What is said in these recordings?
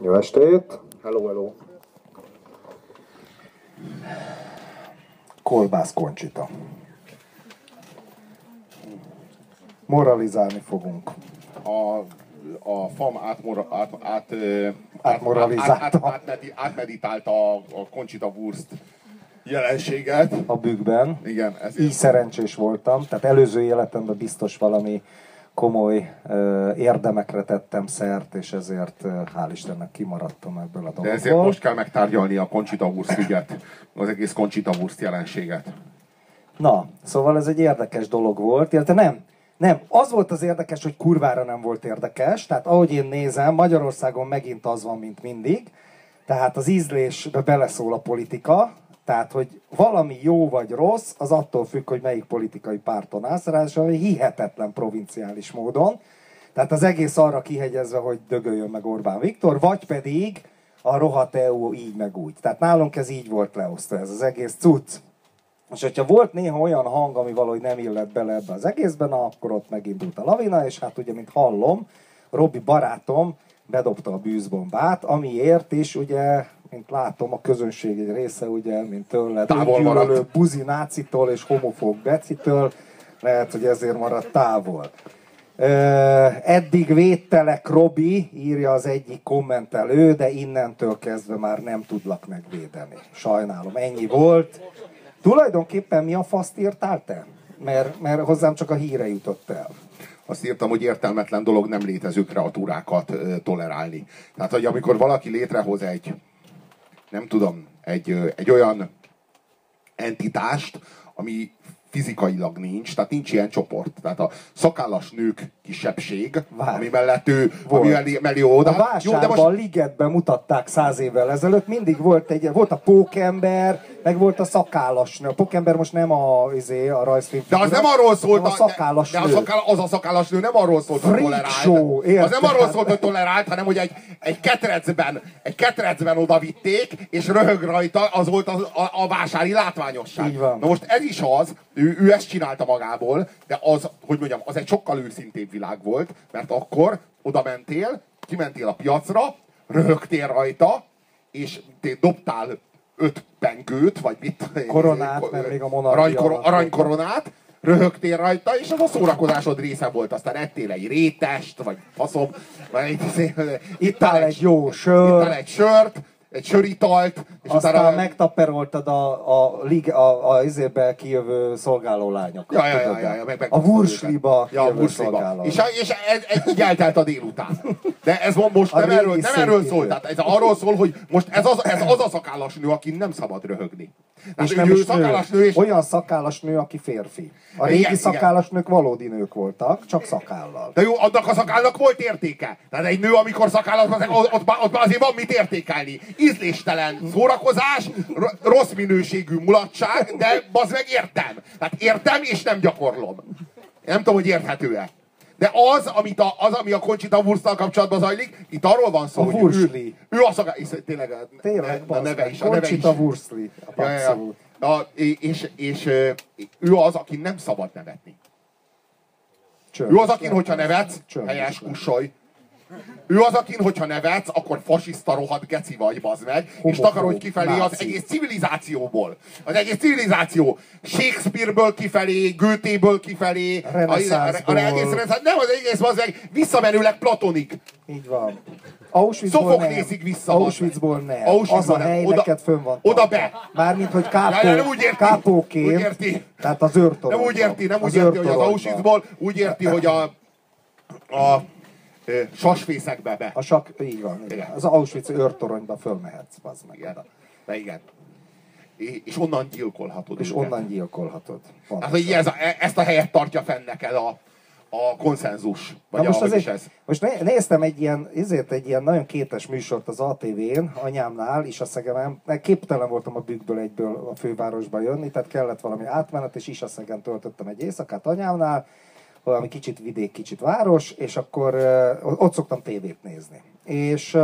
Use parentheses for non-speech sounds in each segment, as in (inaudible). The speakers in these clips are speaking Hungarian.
Jó estét! Hello, hello. Kolbász Koncsita. Moralizálni fogunk. A, a FAM átmora, át, át, Átmoralizálta. át, át, át, átmedi- átmeditálta a, a Conchita Wurst jelenséget. A bükkben. Igen, ez Így szerencsés voltam, tehát előző életemben biztos valami komoly érdemekre tettem szert, és ezért hál' Istennek kimaradtam ebből a de dologból. ezért most kell megtárgyalni a Conchita Wurst ügyet, az egész Conchita Wurst jelenséget. Na, szóval ez egy érdekes dolog volt, illetve nem, nem, az volt az érdekes, hogy kurvára nem volt érdekes, tehát ahogy én nézem, Magyarországon megint az van, mint mindig, tehát az ízlésbe beleszól a politika, tehát, hogy valami jó vagy rossz, az attól függ, hogy melyik politikai párton állsz, ráadásul hihetetlen provinciális módon. Tehát az egész arra kihegyezve, hogy dögöljön meg Orbán Viktor, vagy pedig a rohadt EU így meg úgy. Tehát nálunk ez így volt leosztva, ez az egész cucc. És hogyha volt néha olyan hang, ami valahogy nem illett bele ebbe az egészben, akkor ott megindult a lavina, és hát ugye, mint hallom, Robi barátom bedobta a bűzbombát, amiért is ugye, mint látom, a közönség egy része ugye, mint tőled, maradt. buzi nácitól és homofób becitől, lehet, hogy ezért maradt távol. Eddig védtelek, Robi, írja az egyik kommentelő, de innentől kezdve már nem tudlak megvédeni. Sajnálom, ennyi volt. Tulajdonképpen mi a faszt írtál te? Mert, mert hozzám csak a híre jutott el. Azt írtam, hogy értelmetlen dolog nem létező kreatúrákat tolerálni. Tehát, hogy amikor valaki létrehoz egy, nem tudom, egy, egy olyan entitást, ami fizikailag nincs, tehát nincs ilyen csoport. Tehát a szakállas nők kisebbség, Várj. ami mellett ő, Volt. ami mellé, mellé oda. A vásárban, a ligetben mutatták száz évvel ezelőtt, mindig volt egy, volt a pókember, meg volt a szakállas nő. A pókember most nem a, izé, a rajzfilm. De az nem arról szólt, a szakállas de, de a szakál, az a szakállas nő nem arról szólt, hogy tolerált. show, az nem arról szólt, hogy tolerált, hanem hogy egy, egy ketrecben, egy ketrecben oda vitték, és röhög rajta, az volt az, a, a vásári látványosság. Így van. Na most ez is az, ő, ő ezt csinálta magából, de az, hogy mondjam, az egy sokkal őszintébb világ volt, mert akkor oda mentél, kimentél a piacra, röhögtél rajta, és te dobtál öt pengőt, vagy mit? Koronát, mert még a monarchia Aranykor, aranykoronát, röhögtél rajta, és az a szórakozásod része volt. Aztán ettél egy rétest, vagy faszom, vagy egy, Ittál egy jó sör. ittál egy sört, egy söritalt, és Aztán utána megtaperoltad a, a, lig, a, a izébe kijövő szolgáló lányokat. Ja, ja, ja, ja, ja, meg, meg a Wursliba ja, a szolgáló. És, és ez, ez így eltelt a délután. De ez mo- most A nem erről, nem erről szól. Tehát ez arról szól, hogy most ez az, ez az a szakállas nő, aki nem szabad röhögni. Tehát és nem is szakállas nő. nő, és Olyan szakállas nő, aki férfi. A régi Igen, igen. szakállas nők valódi nők voltak, csak szakállal. De jó, annak a szakállnak volt értéke. Tehát egy nő, amikor szakállat, ott, ott, ott, azért van mit értékelni. Ízléstelen szórakozás, rossz minőségű mulatság, de az meg értem. Tehát értem és nem gyakorlom. Nem tudom, hogy érthető-e. De az, amit a, az, ami a Conchita Wursttal kapcsolatban zajlik, itt arról van szó, A hogy ő, Wursli. ő a szakál... Tényleg, Tényleg, a neve is. A neve is. Wurstli. Ja, ja, ja. Abszolút. A, és, és, ő az, aki nem szabad nevetni. Csönd. Ő az, akin, hogyha nevetsz, Csönd helyes kussolj. Ő az, akin, hogyha nevetsz, akkor fasiszta rohadt geci vagy, bazd meg, és Homofób, takarodj kifelé az egész civilizációból. Az egész civilizáció. Shakespeare-ből kifelé, Goethe-ből kifelé, a, a, a, egész nem az egész, bazd meg, visszamenőleg platonik. Így van. Auschwitzból nem. Szofoklészig vissza. Auschwitzból nem. Auschwitzból az a nem. hely Oda- neked fönn van. oda be. Mármint, hogy kápó, ja, nem úgy érti. kápóként. Úgy érti. Tehát az őrtoronyban. Nem úgy érti, nem úgy érti, hogy az. Auschwitzból, úgy érti, hogy a, a, sasfészekbe be. A sak, így van. Igen. Az Auschwitz őrtoronyba fölmehetsz, bazd meg. Igen. De igen. És onnan gyilkolhatod És őket. onnan gyilkolhatod. Hát, hogy ez a, e- ezt a helyet tartja fenn neked a, a konszenzus. Vagy Na most, a, is azért, ez. most né- néztem egy ilyen, ezért egy ilyen nagyon kétes műsort az ATV-n, anyámnál, is a Szegemen. Képtelen voltam a bükkből egyből a fővárosba jönni, tehát kellett valami átmenet, és Isaszegen töltöttem egy éjszakát anyámnál, valami kicsit vidék, kicsit város, és akkor ott szoktam tévét nézni. És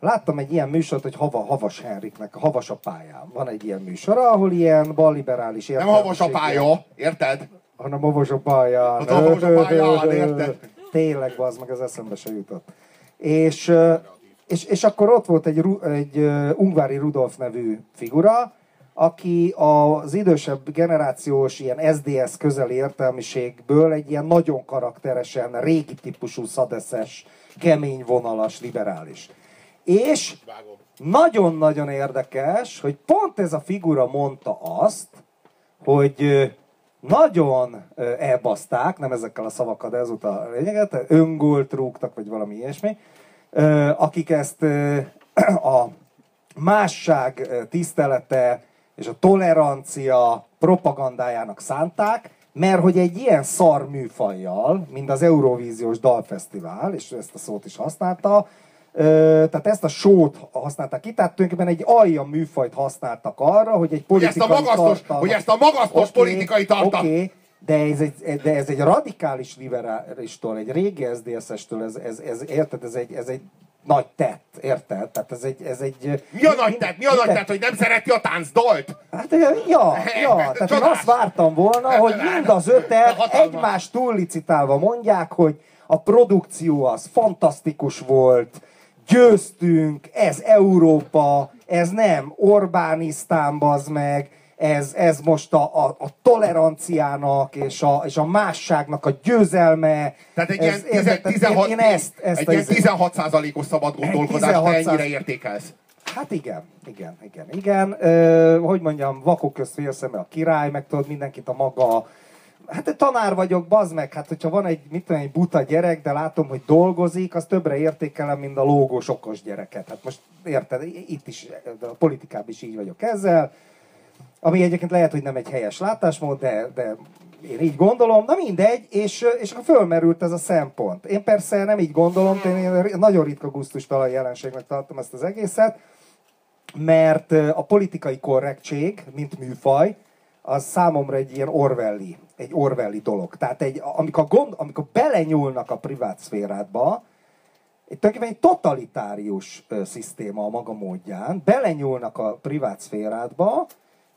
láttam egy ilyen műsort, hogy Hava, Havas Henriknek, a Havas a pályán. Van egy ilyen műsora, ahol ilyen balliberális Nem havas a pálya, érted? hanem a Vovos a pályán. Hát Vovos a pályán, érted? Tényleg, az meg az eszembe se jutott. És és, és akkor ott volt egy, egy Ungvári Rudolf nevű figura, aki az idősebb generációs ilyen SDS közeli értelmiségből egy ilyen nagyon karakteresen, régi típusú szadeszes, kemény vonalas, liberális. És nagyon-nagyon érdekes, hogy pont ez a figura mondta azt, hogy nagyon elbaszták, nem ezekkel a szavakkal, de ez a lényeget, öngolt rúgtak, vagy valami ilyesmi, akik ezt (clears throat) a másság tisztelete és a tolerancia propagandájának szánták, mert hogy egy ilyen szar műfajjal, mint az Eurovíziós Dalfesztivál, és ezt a szót is használta, tehát ezt a sót használták ki, tehát tulajdonképpen egy alja műfajt használtak arra, hogy egy politikai hogy ezt a magasztos, tartalmat... hogy ezt a magasztos okay, politikai tartalmat... Okay, de ez egy, de ez egy radikális liberálistól, egy régi SZDSZ-estől, ez, ez, ez, érted, ez egy, ez egy nagy tett, érted? Tehát ez egy... Ez egy mi a nagy tett? Mi a nagy tett, hogy nem szereti a táncdolt? Hát ja, (laughs) ja, tehát én azt vártam volna, hogy mind az ötet egymás túllicitálva mondják, hogy a produkció az fantasztikus volt, győztünk, ez Európa, ez nem Orbánisztán, bazd meg, ez, ez most a, a, a toleranciának és a, és a másságnak a győzelme. Tehát egy ez, ilyen, ez, 16, én, én ezt, ezt egy ilyen 16 os szabad gondolkodást te ennyire értékelsz. Hát igen, igen, igen, igen. Ö, hogy mondjam, vakok közt a király, meg tudod mindenkit a maga Hát tanár vagyok, bazd meg, hát hogyha van egy, mit tudom, egy buta gyerek, de látom, hogy dolgozik, az többre értékelem, mint a lógós okos gyereket. Hát most érted, itt is, a politikában is így vagyok ezzel, ami egyébként lehet, hogy nem egy helyes látásmód, de, de én így gondolom, na mindegy, és, és akkor fölmerült ez a szempont. Én persze nem így gondolom, én nagyon ritka gusztustalan jelenségnek tartom ezt az egészet, mert a politikai korrektség, mint műfaj, az számomra egy ilyen orwelli, egy orwelli dolog. Tehát egy, amikor, gond, amikor belenyúlnak a privát szférádba, egy tulajdonképpen egy totalitárius szisztéma a maga módján, belenyúlnak a privát szférádba,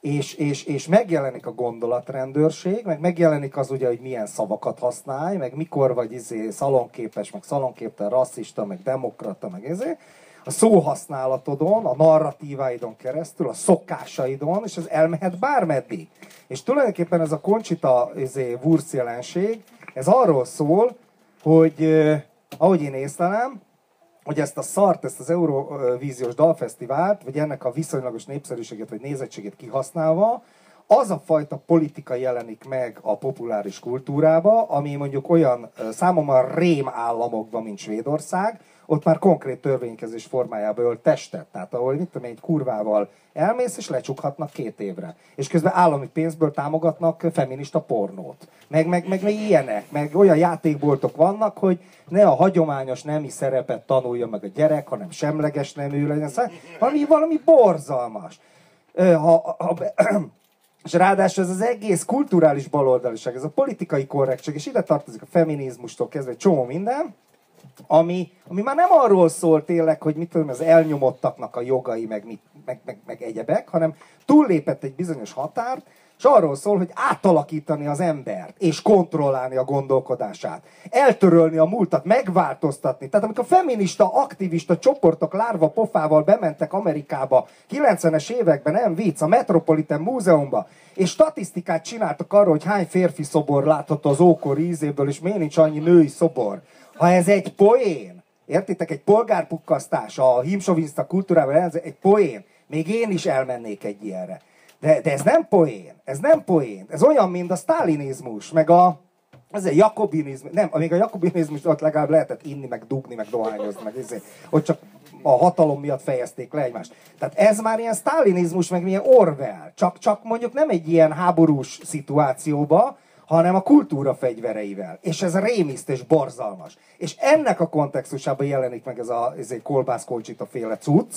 és, és, és megjelenik a gondolatrendőrség, meg megjelenik az ugye, hogy milyen szavakat használj, meg mikor vagy izé szalonképes, meg szalonképtelen, rasszista, meg demokrata, meg izé, a szóhasználatodon, a narratíváidon keresztül, a szokásaidon, és ez elmehet bármeddig. És tulajdonképpen ez a Conchita izé, Wurz jelenség, ez arról szól, hogy eh, ahogy én észlelem, hogy ezt a szart, ezt az Eurovíziós Dalfesztivált, vagy ennek a viszonylagos népszerűséget vagy nézettségét kihasználva, az a fajta politika jelenik meg a populáris kultúrába, ami mondjuk olyan számomra rém államokban, mint Svédország, ott már konkrét törvénykezés formájába ölt testet. Tehát ahol, mit tudom egy kurvával elmész, és lecsukhatnak két évre. És közben állami pénzből támogatnak feminista pornót. Meg, meg, meg, meg ilyenek, meg olyan játékboltok vannak, hogy ne a hagyományos nemi szerepet tanulja meg a gyerek, hanem semleges nemű legyen. Szóval valami, valami borzalmas. Ha, ha, (clears throat) és ráadásul ez az egész kulturális baloldaliság, ez a politikai korrektség, és ide tartozik a feminizmustól kezdve csomó minden, ami, ami már nem arról szól tényleg, hogy mit tudom, az elnyomottaknak a jogai, meg, mit, meg, meg, meg egyebek, hanem túllépett egy bizonyos határt, és arról szól, hogy átalakítani az embert, és kontrollálni a gondolkodását, eltörölni a múltat, megváltoztatni. Tehát amikor feminista, aktivista csoportok lárva pofával bementek Amerikába 90-es években, nem vicc, a Metropolitan Múzeumba, és statisztikát csináltak arról, hogy hány férfi szobor látható az ókor ízéből, és miért nincs annyi női szobor. Ha ez egy poén, értitek, egy polgárpukkasztás a himsovinszta kultúrával, ez egy poén, még én is elmennék egy ilyenre. De, de ez nem poén, ez nem poén. Ez olyan, mint a sztálinizmus, meg a, ez egy jakobinizmus, nem, még a jakobinizmus ott legalább lehetett inni, meg dugni, meg dohányozni, meg izé, hogy csak a hatalom miatt fejezték le egymást. Tehát ez már ilyen sztálinizmus, meg milyen Orwell, csak, csak mondjuk nem egy ilyen háborús szituációba, hanem a kultúra fegyvereivel. És ez rémiszt és borzalmas. És ennek a kontextusában jelenik meg ez a, ez egy kolbászkolcsita féle cucc,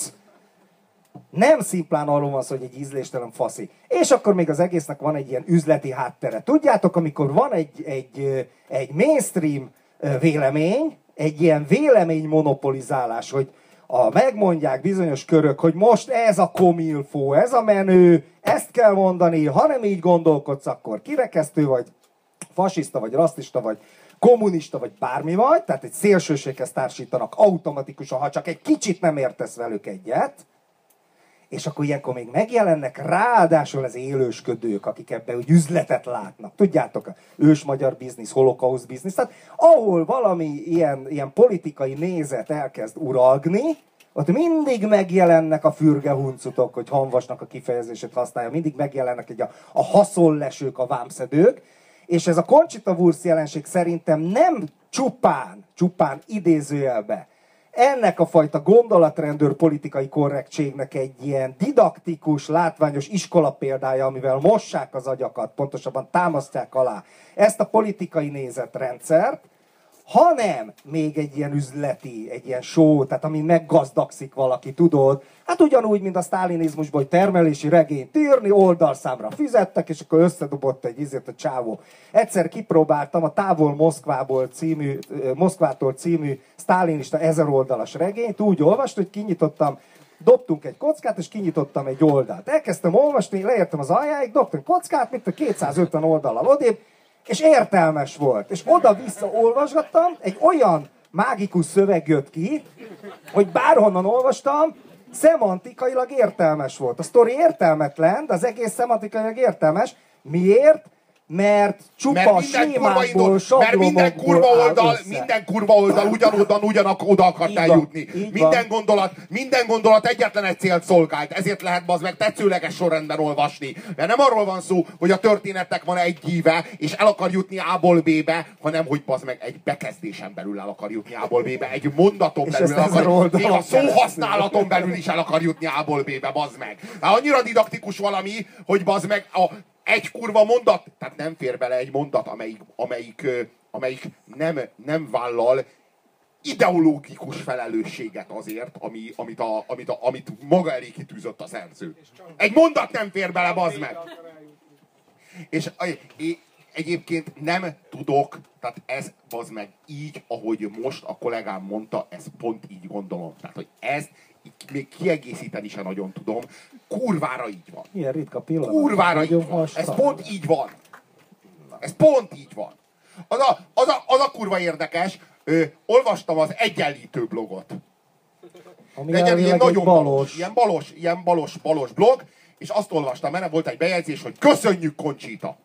nem szimplán arról van szó, hogy egy ízléstelen faszi. És akkor még az egésznek van egy ilyen üzleti háttere. Tudjátok, amikor van egy, egy, egy mainstream vélemény, egy ilyen vélemény monopolizálás, hogy a, megmondják bizonyos körök, hogy most ez a komilfó, ez a menő, ezt kell mondani, ha nem így gondolkodsz, akkor kirekesztő vagy, fasiszta vagy, rasszista vagy, kommunista vagy bármi vagy, tehát egy szélsőséghez társítanak automatikusan, ha csak egy kicsit nem értesz velük egyet, és akkor ilyenkor még megjelennek ráadásul az élősködők, akik ebbe úgy üzletet látnak. Tudjátok, ős magyar biznisz, holokauszt biznisz, tehát ahol valami ilyen, ilyen politikai nézet elkezd uralgni, ott mindig megjelennek a fürgehuncutok, hogy hanvasnak a kifejezését használja, mindig megjelennek egy a, a haszonlesők, a vámszedők, és ez a Conchita Wurst jelenség szerintem nem csupán, csupán idézőjelbe, ennek a fajta gondolatrendőr politikai korrektségnek egy ilyen didaktikus, látványos iskola példája, amivel mossák az agyakat, pontosabban támasztják alá ezt a politikai nézetrendszert, hanem még egy ilyen üzleti, egy ilyen show, tehát ami meggazdagszik valaki, tudod, hát ugyanúgy, mint a sztálinizmusban, hogy termelési regényt írni, oldalszámra fizettek, és akkor összedobott egy izért a csávó. Egyszer kipróbáltam a Távol Moszkvából című, Moszkvától című sztálinista ezer oldalas regényt, úgy olvast, hogy kinyitottam dobtunk egy kockát, és kinyitottam egy oldalt. Elkezdtem olvasni, leértem az aljáig, dobtam kockát, mint a 250 oldalal odébb, és értelmes volt. És oda-vissza olvasgattam, egy olyan mágikus szöveg jött ki, hogy bárhonnan olvastam, szemantikailag értelmes volt. A sztori értelmetlen, de az egész szemantikailag értelmes. Miért? Mert csupa mert minden kurva indul, mert minden kurva oldal, minden kurva oldal ugyanodan, ugyanak oda akart eljutni. Minden gondolat, minden gondolat egyetlen egy célt szolgált. Ezért lehet az meg tetszőleges sorrendben olvasni. Mert nem arról van szó, hogy a történetnek van egy híve, és el akar jutni A-ból B-be, hanem hogy az meg egy bekezdésen belül el akar jutni A-ból B-be, egy mondaton belül el akar, még a szóhasználaton belül is el akar jutni A-ból B-be, bazd meg. Hát annyira didaktikus valami, hogy bazd meg a egy kurva mondat, tehát nem fér bele egy mondat, amelyik, amelyik, amelyik nem, nem vállal ideológikus felelősséget azért, ami, amit, a, amit, a, amit maga elé kitűzött a szerző. Egy mondat nem fér bele, bazd meg! És egyébként nem tudok, tehát ez, bazd meg, így, ahogy most a kollégám mondta, ez pont így gondolom. Tehát, hogy ezt még kiegészíteni sem nagyon tudom. Kurvára így van. Milyen ritka pillanat. Kurvára így van. Ez pont így van. Ez pont így van. Az a, az a, az a kurva érdekes, ö, olvastam az egyenlítő blogot. Ami Legyen ilyen nagyon balos. balos. Ilyen balos, ilyen balos, balos blog, és azt olvastam, mert volt egy bejegyzés, hogy köszönjük Koncsita.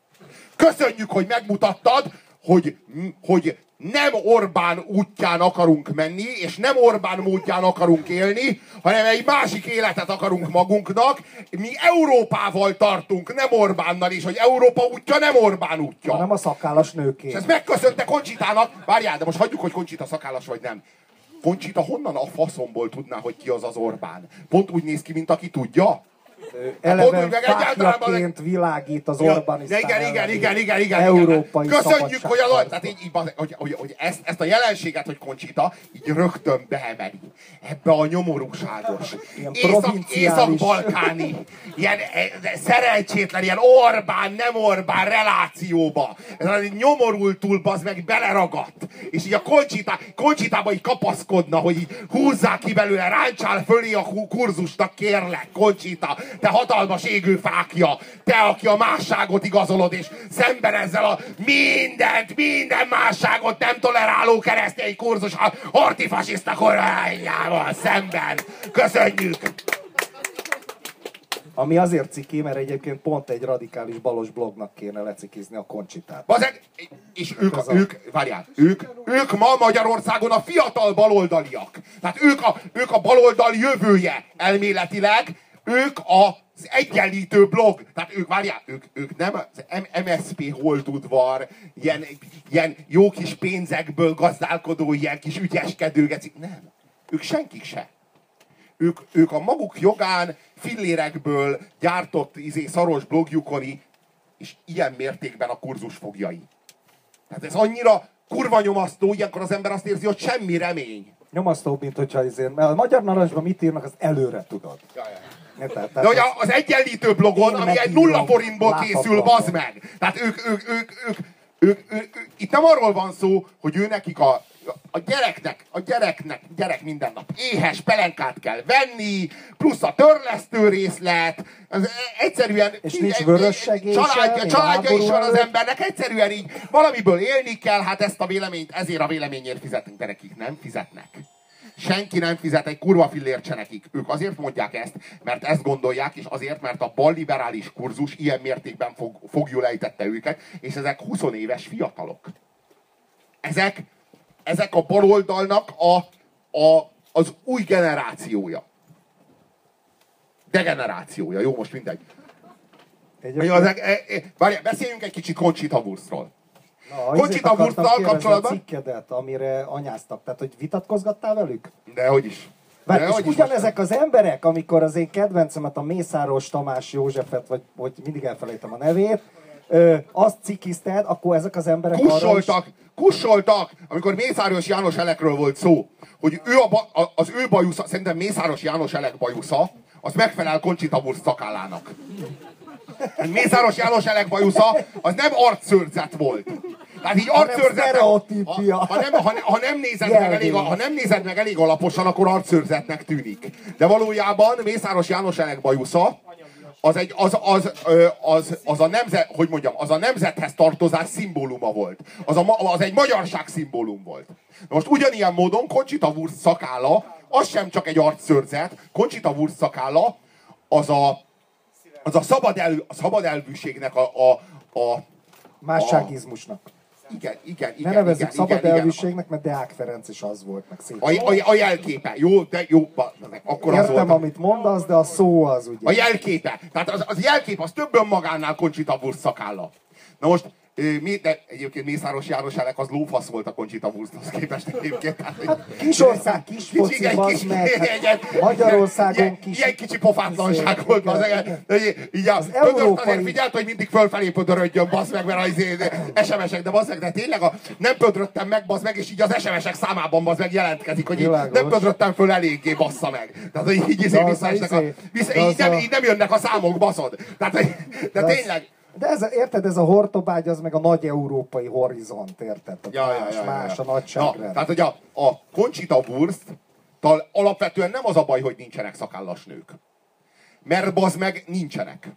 Köszönjük, hogy megmutattad, hogy, hogy nem Orbán útján akarunk menni, és nem Orbán módján akarunk élni, hanem egy másik életet akarunk magunknak. Mi Európával tartunk, nem Orbánnal, és hogy Európa útja nem Orbán útja. Nem a szakállas nőké. És ezt megköszönte Koncsitának. Várjál, de most hagyjuk, hogy Koncsita szakállas vagy nem. Koncsita honnan a faszomból tudná, hogy ki az az Orbán? Pont úgy néz ki, mint aki tudja? Eleve fákjaként világít az Orbán ja, igen, igen, igen, igen, igen, Európai Köszönjük, hogy, a, tehát így, így, hogy, hogy, hogy ezt, ezt a jelenséget, hogy Koncsita így rögtön beemeli ebbe a nyomorúságos, észak, észak-balkáni, ilyen e, szerencsétlen, ilyen Orbán, nem Orbán relációba. Ez a nyomorultul az meg beleragadt. És így a Koncsita, Koncsitába így kapaszkodna, hogy így húzzák ki belőle, ráncsál fölé a kurzusnak, kérlek, Koncsita, te hatalmas égő fákja, te, aki a másságot igazolod, és szemben ezzel a mindent, minden másságot nem toleráló keresztény kurzus hortifasiszta kormányával szemben. Köszönjük! Ami azért ciki, mert egyébként pont egy radikális balos blognak kéne lecikizni a koncsitát. Bazeg, és ők, a, ők, várjál, ők, ők ma Magyarországon a fiatal baloldaliak. Tehát ők a, ők a baloldal jövője elméletileg, ők az egyenlítő blog, tehát ők, várják, ők, ők nem az MSP holdudvar, ilyen, ilyen jó kis pénzekből gazdálkodó, ilyen kis ügyeskedő, nem. Ők senkik se. Ők, ők a maguk jogán fillérekből gyártott izé, szaros blogjukon és ilyen mértékben a kurzus fogjai. Tehát ez annyira kurva nyomasztó, ilyenkor az ember azt érzi, hogy semmi remény. Nyomasztó, mint hogyha izé, mert a magyar narancsban mit írnak, az előre tudod. Ja, ja. Érted? De hogy az egyenlítő blogon, ami egy nulla forintból készül, bazd meg! Tehát ők, ők, ők, ők, ők, ők, ők, itt nem arról van szó, hogy ő nekik a, a gyereknek, a gyereknek, gyerek minden nap éhes pelenkát kell venni, plusz a törlesztő részlet, az egyszerűen... És nincs vörös családja, családja is van az embernek, egyszerűen így valamiből élni kell, hát ezt a véleményt, ezért a véleményért fizetünk, de nekik nem? Fizetnek. Senki nem fizet egy kurva fillért se nekik. Ők azért mondják ezt, mert ezt gondolják, és azért, mert a balliberális kurzus ilyen mértékben fog, fogjul ejtette őket, és ezek 20 éves fiatalok. Ezek, ezek a baloldalnak a, a, az új generációja. Degenerációja, jó, most mindegy. Egyébként- e, e, várjál, beszéljünk egy kicsit Conchita Wurstról. Wursttal kérdezni kapcsolatban? A cikkedet, amire anyáztak. Tehát, hogy vitatkozgattál velük? De hogy is. Mert De és ugyanezek az emberek, amikor az én kedvencemet, a Mészáros Tamás Józsefet, vagy hogy mindig elfelejtem a nevét, ö, azt cikizted, akkor ezek az emberek arra is... Kussoltak, kussoltak, amikor Mészáros János Elekről volt szó, hogy ő a, ba- a, az ő bajusza, szerintem Mészáros János Elek bajusza, az megfelel Conchita Wurst szakállának. Mészáros János Elek bajusza, az nem arcszőrzet volt. Tehát így arcszőrzet, ha, ha, nem, ha, ha, nem nézed meg elég, ha nem nézed meg elég alaposan, akkor arcszőrzetnek tűnik. De valójában Mészáros János Elek bajusza, az, egy, az, az, az, az, a nemzet, hogy mondjam, az a nemzethez tartozás szimbóluma volt. Az, a, az egy magyarság szimbólum volt. Na most ugyanilyen módon Conchita Wurst szakála, az sem csak egy arcszőrzet, Conchita Wurst szakála, az a, az a szabad, elő, a szabad elvűségnek a, a, a Másságizmusnak. igen, igen, Ne igen, nevezzük igen, szabad igen, elvűségnek, mert Deák Ferenc is az volt, meg szép. A, a, a jelképe, jó, de jó, akkor az Értem, volt. amit mondasz, de a szó az ugye. A jelképe. Tehát az, az jelkép, az több önmagánál Conchita Wurst szakálla. Na most, mi, de egyébként Mészáros János Elek az lófasz volt a Conchita Wursthoz képest egyébként. Tehát, hogy- Kisország, kis Kicsi- foci, egy bazd kis- meg. egy- Hát egy- Magyarországon ilyen- kis... Ilyen kicsi pofátlanság volt. Az, így Az pödört európai- azért figyelt, hogy mindig fölfelé pödörödjön, basz meg, mert az izé- SMS-ek, de basz meg, de tényleg a, nem pödröttem meg, basz meg, és így az SMS-ek számában basz meg jelentkezik, hogy így Világos. nem pödröttem föl eléggé, bassza meg. Tehát, hogy így, izé De az visszaesnek a izé- vissza, az így, nem, így nem jönnek a számok, baszod. Tehát, de az- tényleg, De ez, a- érted, ez a hortobágy, az meg a nagy európai horizont, érted? Tehát más, más a Na, nagyságrend. tehát, hogy a, a Conchita Wurst tal alapvetően nem az a baj, hogy nincsenek szakállas nők. Mert bazd meg, nincsenek.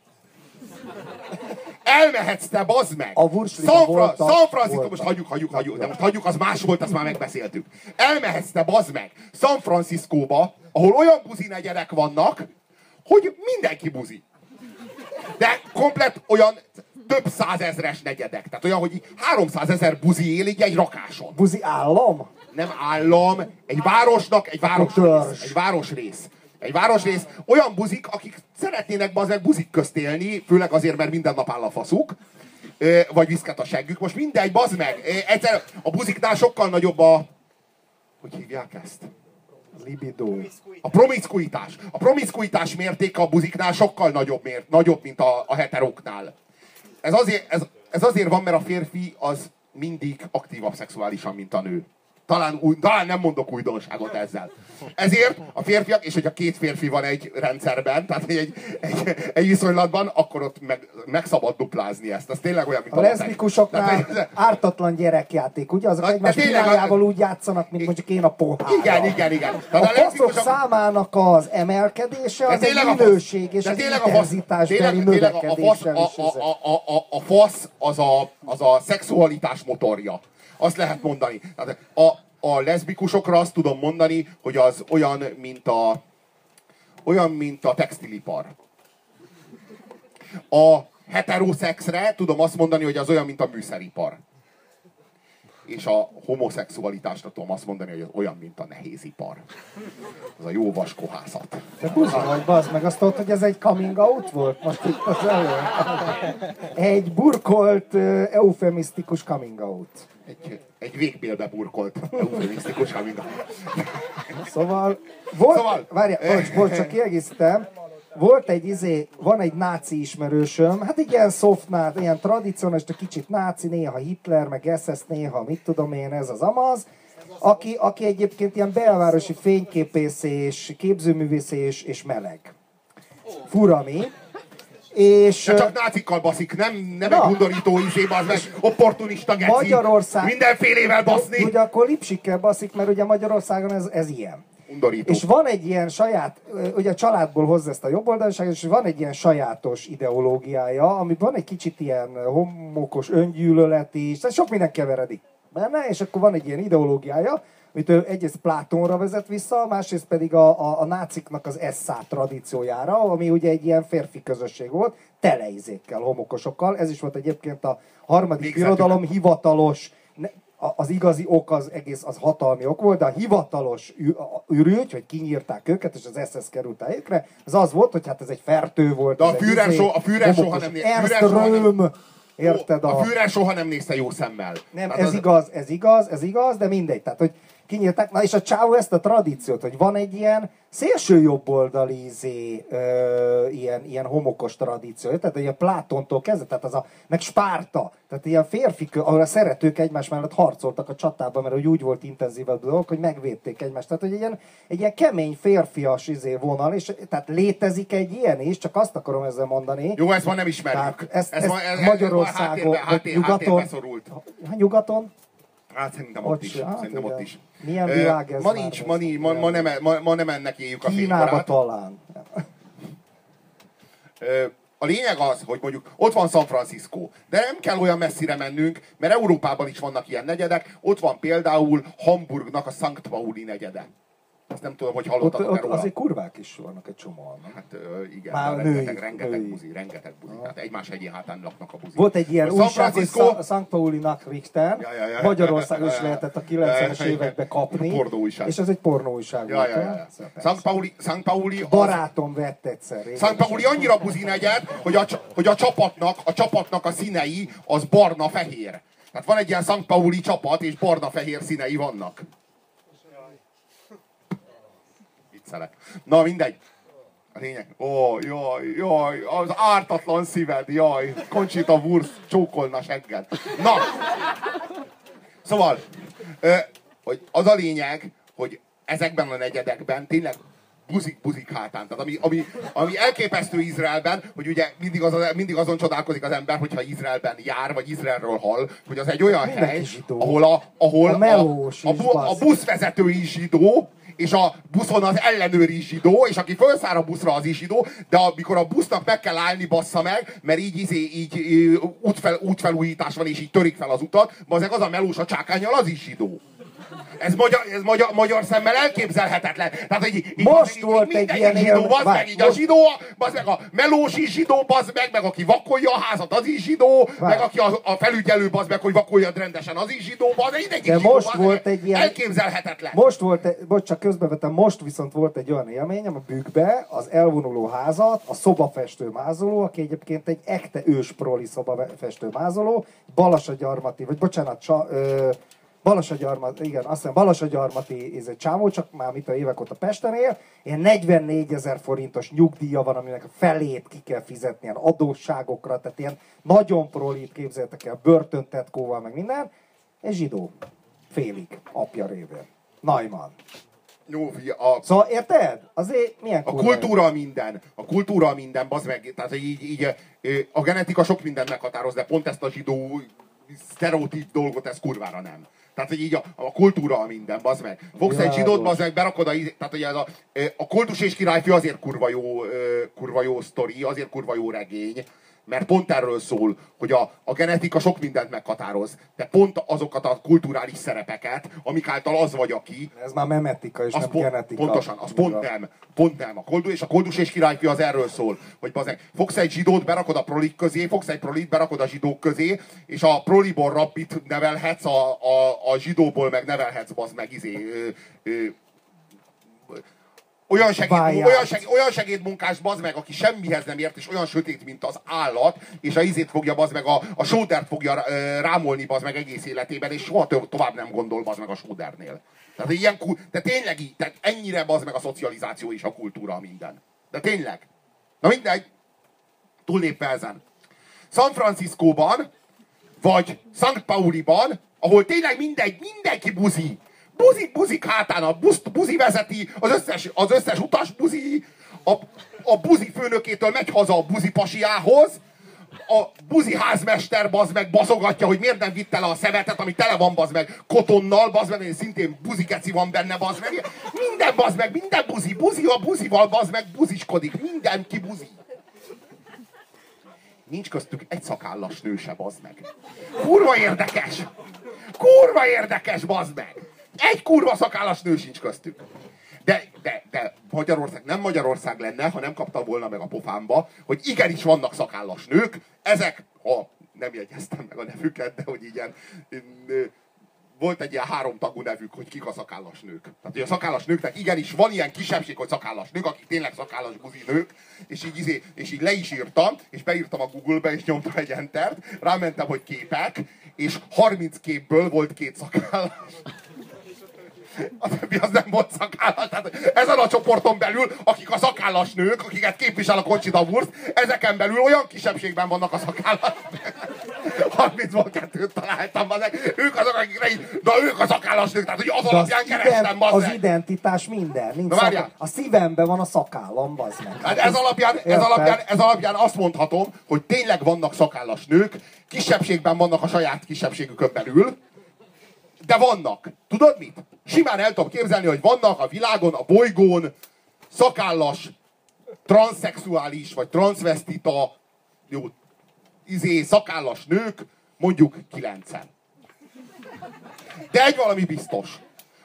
Elmehetsz te, bazd meg! A San, Fra- San Francisco, most hagyjuk, hagyjuk, hagyjuk, de most hagyjuk, az más volt, azt már megbeszéltük. Elmehetsz te, bazd meg, San Franciscóba, ahol olyan buzi negyedek vannak, hogy mindenki buzi. De komplet olyan több százezres negyedek. Tehát olyan, hogy 300 ezer buzi él így egy rakáson Buzi állam? nem állam, egy városnak egy városrész. törzs. Egy városrész. Egy városrész, olyan buzik, akik szeretnének az meg buzik közt élni, főleg azért, mert minden nap áll a faszuk, vagy viszket a seggük. Most mindegy, bazd meg. Egyszer a buziknál sokkal nagyobb a... Hogy hívják ezt? Libidó. A promiszkuitás. A promiszkuitás mértéke a buziknál sokkal nagyobb, mér, nagyobb mint a, a heteróknál. Ez azért, ez, ez azért van, mert a férfi az mindig aktívabb szexuálisan, mint a nő. Talán, új, talán nem mondok újdonságot ezzel. Ezért a férfiak, és hogyha két férfi van egy rendszerben, tehát egy, egy, egy viszonylatban, akkor ott meg, meg szabad duplázni ezt. Ez tényleg olyan, mint A matek. leszbikusoknál ez- ártatlan gyerekjáték, ugye? Azok Na, egymás tényleg a- úgy játszanak, mint mondjuk én a pohárral. Igen, igen, igen. A Tehát faszok leszbikusok- számának az emelkedése az egy minőség, és az a intenzitásbeli tényleg, tényleg a, fasz, a, a, a, a, a, a a, az a szexualitás motorja. Azt lehet mondani. Tehát a, a leszbikusokra azt tudom mondani, hogy az olyan, mint a olyan, mint a textilipar. A heteroszexre tudom azt mondani, hogy az olyan, mint a műszeripar. És a homoszexualitásra tudom azt mondani, hogy az olyan, mint a nehézipar. Az a jó vaskohászat. Te buzi vagy, bazd meg, azt tudod, hogy ez egy coming out volt most itt az elő. Egy burkolt, eufemisztikus coming out. Egy, egy végbélbe burkolt eufemisztikus coming Szóval, volt, Szóval- szóval várjál, bocs, bocs, csak (laughs) kiegészítem, volt egy izé, van egy náci ismerősöm, hát egy ilyen soft náci, ilyen tradicionális, de kicsit náci, néha Hitler, meg SS, néha mit tudom én, ez az amaz, aki, aki egyébként ilyen belvárosi fényképész és képzőművész és, és meleg. Fura mi. És, De csak nácikkal baszik, nem, nem Na. egy undorító izébe, az meg opportunista geci. Magyarország... Mindenfélével baszni. Ugye akkor lipsikkel baszik, mert ugye Magyarországon ez, ez ilyen. Undorító. És van egy ilyen saját, ugye a családból hozza ezt a jobboldaliságot, és van egy ilyen sajátos ideológiája, ami van egy kicsit ilyen homokos öngyűlölet is, tehát sok minden keveredik benne, és akkor van egy ilyen ideológiája, amit ő egyrészt Plátonra vezet vissza, másrészt pedig a, a, a náciknak az eszá tradíciójára, ami ugye egy ilyen férfi közösség volt, teleizékkel, homokosokkal. Ez is volt egyébként a harmadik Végzetük. birodalom hivatalos, ne, az igazi ok az egész az hatalmi ok volt, de a hivatalos a- ürügy, hogy kinyírták őket, és az SS került a helyükre, az az volt, hogy hát ez egy fertő volt. De a Führer izé, so- a Führer soha nem né- Ernst Führer soha nem- Röhm, érted? A Führer soha nem nézte jó szemmel. Nem, Tehát ez az- igaz, ez igaz, ez igaz, de mindegy. Tehát, hogy kinyírták, na és a Csáó ezt a tradíciót, hogy van egy ilyen szélső jobboldali izé, ö, ilyen, ilyen homokos tradíció, tehát egy a Plátontól kezdve, tehát az a, meg Spárta, tehát ilyen férfik, ahol a szeretők egymás mellett harcoltak a csatában, mert úgy volt intenzívebb dolog, hogy megvédték egymást. Tehát, hogy egy ilyen, egy ilyen kemény férfias izé vonal, és tehát létezik egy ilyen is, csak azt akarom ezzel mondani, Jó, ezt ma nem ismerjük. tehát ezt, ezt, ma- ezt ma Magyarországon, háttérbe, vagy háttér, nyugaton, háttérbe szorult. Hát nyugaton, Hát szerintem Ott ott is. hát Szerintem igen. ott is. Milyen világ ez Ma nincs, ma, nincs, ma, ma, nem, ma, ma nem ennek éljük a Kínába talán. A lényeg az, hogy mondjuk ott van San Francisco, de nem kell olyan messzire mennünk, mert Európában is vannak ilyen negyedek. Ott van például Hamburgnak a Sankt Pauli negyede. Nem tudom, hogy Ott, hallottatok ott róla. azért kurvák is vannak egy csomóan. Hát igen, Már Már női, rengeteg, rengeteg női. buzi, rengeteg buzi. Tehát egymás hegyén hátán laknak a buzi. Volt egy ilyen újság, hogy St. Pauli-nak Richter, Ja, ja, ja. Magyarországon is lehetett a Ja, 90-es ja, ja. években kapni. Pornóújság. És ez egy pornóújság Ja, volt. ja, ja. ja. St. Pauli, St. Pauli Barátom vett egyszer. St. Pauli annyira buzi negyed, hogy a, hogy a csapatnak, a csapatnak a színei az barna-fehér. Tehát van egy ilyen St. Pauli csapat, és barna-fehér színei vannak. Viccelek. Na mindegy. A lényeg. Ó, jaj, jaj, az ártatlan szíved, jaj. Conchita Wurst csókolna segged. Na, Szóval, hogy az a lényeg, hogy ezekben a negyedekben tényleg buzik, buzik hátán. Tehát ami, ami, ami elképesztő Izraelben, hogy ugye mindig, az, mindig azon csodálkozik az ember, hogyha Izraelben jár, vagy Izraelről hall, hogy az egy olyan Mindenki hely, zsidó. ahol a, ahol A melós a, a, a bassz. buszvezető is zsidó, és a buszon az ellenőr is zsidó, és aki felszáll a buszra, az is zsidó, de amikor a busznak meg kell állni, bassza meg, mert így, izé, így, így útfel, útfelújítás van, és így törik fel az utat, azek az a melós a csákányal, az is zsidó. Ez magyar, ez magyar, magyar szemmel elképzelhetetlen. Tehát, hogy így, Most így, volt így, egy ilyen zsidó, bazd meg, így a zsidó, bazd meg a melós is zsidó, bazd meg, meg aki vakolja a házat, az is zsidó, meg aki a, a felügyelő, bazd meg, hogy vakoljad rendesen, az is zsidó, bazd meg, De zsidó, most bazd volt egy ilyen- Elképzelhetetlen. Most volt, egy- bocs, csak közbevetem, most viszont volt egy olyan élményem a bükkbe, az elvonuló házat, a szobafestő mázoló, aki egyébként egy ekte ősproli szobafestő mázoló, Balasagyarmati, vagy bocsánat, csa, ö, Balasagyarmati, igen, azt hiszem Balasagyarmati ez egy csávó, csak már mit a évek óta Pesten él, ilyen 44 ezer forintos nyugdíja van, aminek a felét ki kell fizetni ilyen adósságokra, tehát ilyen nagyon prolit képzeltek el, börtöntetkóval, meg minden, és zsidó. Félig, apja révén. Najman. Jó, a, Szóval érted? Azért milyen a kultúra minden, a kultúra minden, bazd meg, tehát így, így a genetika sok mindent meghatároz, de pont ezt a zsidó sztereotíp dolgot, ez kurvára nem. Tehát, hogy így a, a kultúra a minden, bazd meg. Fogsz egy zsidót, bazd meg, berakod a, tehát, hogy ez a, a kultus és királyfi azért kurva jó, kurva jó sztori, azért kurva jó regény, mert pont erről szól, hogy a, a genetika sok mindent meghatároz. De pont azokat a kulturális szerepeket, amik által az vagy aki, Ez már memetika és nem pont, genetika. Pontosan, az pont nem. Pont nem. A koldus, és a koldus és királyfi az erről szól, hogy bazeg, fogsz egy zsidót, berakod a prolik közé, fogsz egy prolit, berakod a zsidók közé, és a proliból rabbit nevelhetsz, a, a, a zsidóból meg nevelhetsz, bazd meg, izé, ö, ö, olyan, segéd, olyan, segéd, olyan segédmunkás bazd meg, aki semmihez nem ért, és olyan sötét, mint az állat, és a izét fogja bazd meg, a, a sódert fogja rámolni bazd meg egész életében, és soha to- tovább nem gondol bazd meg a sódernél. Tehát ilyen, de tényleg így, tehát ennyire bazd meg a szocializáció és a kultúra minden. De tényleg. Na mindegy. Túllépve ezen. San Franciscóban, vagy St. Pauliban, ahol tényleg mindegy, mindenki buzi. Buzi, buzik hátán, a busz, buzi vezeti, az összes, az összes utas buzi, a, a buzi főnökétől megy haza a buzi pasiához, a buzi házmester bazd meg baszogatja, hogy miért nem vitte le a szemetet, ami tele van bazd meg kotonnal, bazd meg, és szintén buzikeci van benne bazd meg. Minden bazd meg, minden buzi, buzi a buzival bazd meg buziskodik, mindenki buzi. Nincs köztük egy szakállas nő se, bazd meg. Kurva érdekes! Kurva érdekes, bazd meg! Egy kurva szakállas nő sincs köztük. De, de, de Magyarország nem Magyarország lenne, ha nem kapta volna meg a pofámba, hogy igenis vannak szakállas nők, ezek, ha nem jegyeztem meg a nevüket, de hogy ilyen, volt egy ilyen háromtagú nevük, hogy kik a szakállas nők. Tehát, hogy a szakállas nőknek igenis van ilyen kisebbség, hogy szakállas nők, akik tényleg szakállas buzi nők, és így, izé, és így le is írtam, és beírtam a Google-be, és nyomtam egy entert, rámentem, hogy képek, és 30 képből volt két szakállas. A többi az nem volt szakállas. Tehát ezen a csoporton belül, akik a szakállas nők, akiket képvisel a Conchita Wurst, ezeken belül olyan kisebbségben vannak a szakállas 30-ból kettőt találtam, bazeg. Ők azok, akikre így, na ők a szakállas nők, tehát hogy az alapján kerestem, Az identitás minden. Nincs szak... A szívemben van a szakállam, bazd meg. Hát ez, alapján, ez, alapján, ez alapján azt mondhatom, hogy tényleg vannak szakállas nők, kisebbségben vannak a saját kisebbségükön belül, de vannak. Tudod mit? Simán el tudom képzelni, hogy vannak a világon, a bolygón szakállas, transzexuális, vagy transvestita, jó, izé, szakállas nők, mondjuk kilencen. De egy valami biztos,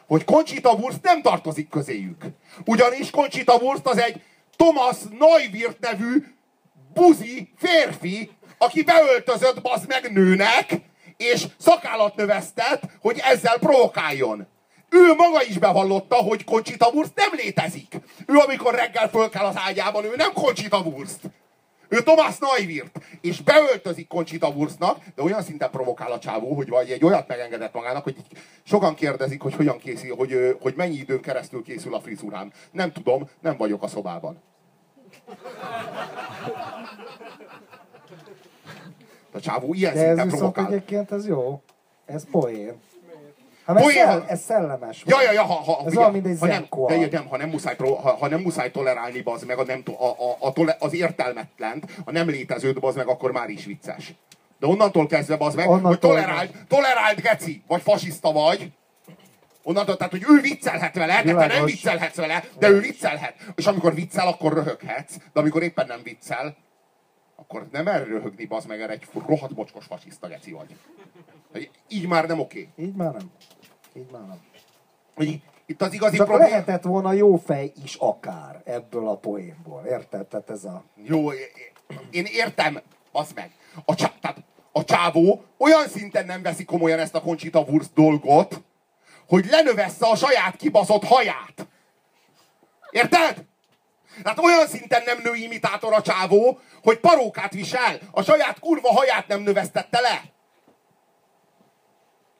hogy Conchita Wurst nem tartozik közéjük. Ugyanis Conchita Wurst az egy Thomas Neuwirth nevű buzi férfi, aki beöltözött bazd meg nőnek, és szakállat növesztett, hogy ezzel provokáljon. Ő maga is bevallotta, hogy Conchita Wurst nem létezik. Ő amikor reggel fölkel az ágyában, ő nem Conchita Wurst. Ő Thomas Neuwirth, és beöltözik Conchita Wurstnak, de olyan szinten provokál a csávó, hogy vagy egy olyat megengedett magának, hogy sokan kérdezik, hogy hogyan készül, hogy, hogy mennyi időn keresztül készül a frizurám. Nem tudom, nem vagyok a szobában. A csávó ilyen De ez viszont egyébként ez jó. Ez poén. Hát poén, ez, szell, ez szellemes. Ja, ja, ja, ha, ha, ez olyan, mint egy ha nem, de, nem, ha nem muszáj, ha, ha nem muszáj tolerálni, az meg a nem, a, a, a tole, az értelmetlent, a nem létezőt, az meg akkor már is vicces. De onnantól kezdve, az meg, onnantól hogy toleráld, toleráld, geci, vagy fasiszta vagy, Onnantól, tehát, hogy ő viccelhet vele, de te nem viccelhetsz vele, de ő viccelhet. És amikor viccel, akkor röhöghetsz, de amikor éppen nem viccel, akkor nem erre röhögni, bazd meg, erre egy rohadt mocskos fasiszta geci vagy. Így már nem oké. Így már nem. Így nem. Hogy itt az igazi Csak problém... lehetett volna jó fej is akár ebből a poénból. Érted? Tehát ez a... Jó, én értem, az meg. A, csá, tehát a csávó olyan szinten nem veszi komolyan ezt a Conchita Wurst dolgot, hogy lenövessze a saját kibaszott haját. Érted? Tehát olyan szinten nem nő imitátor a csávó, hogy parókát visel, a saját kurva haját nem növesztette le.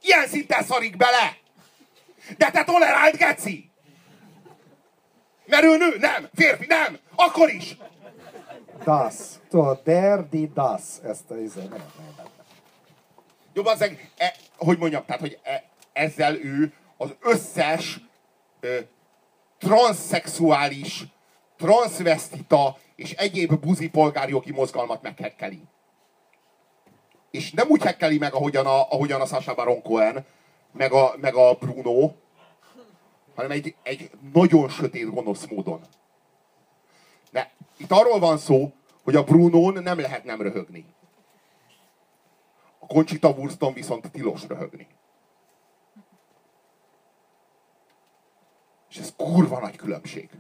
Ilyen szinten szarik bele. De te tolerált, geci! Mert ő nő, nem, férfi, nem, akkor is. Das. Tudod, der, die, das. Ezt a izé, nem Jó, az e, hogy mondjam, tehát, hogy e, ezzel ő az összes ö, transzexuális transzvestita és egyéb buzi polgárjogi mozgalmat meghekkeli. És nem úgy hekkeli meg, ahogyan a, ahogyan a Sasha Baron Cohen, meg a, meg a Bruno, hanem egy, egy nagyon sötét, gonosz módon. De itt arról van szó, hogy a Brunón nem lehet nem röhögni. A Conchita Wurston viszont tilos röhögni. És ez kurva nagy különbség.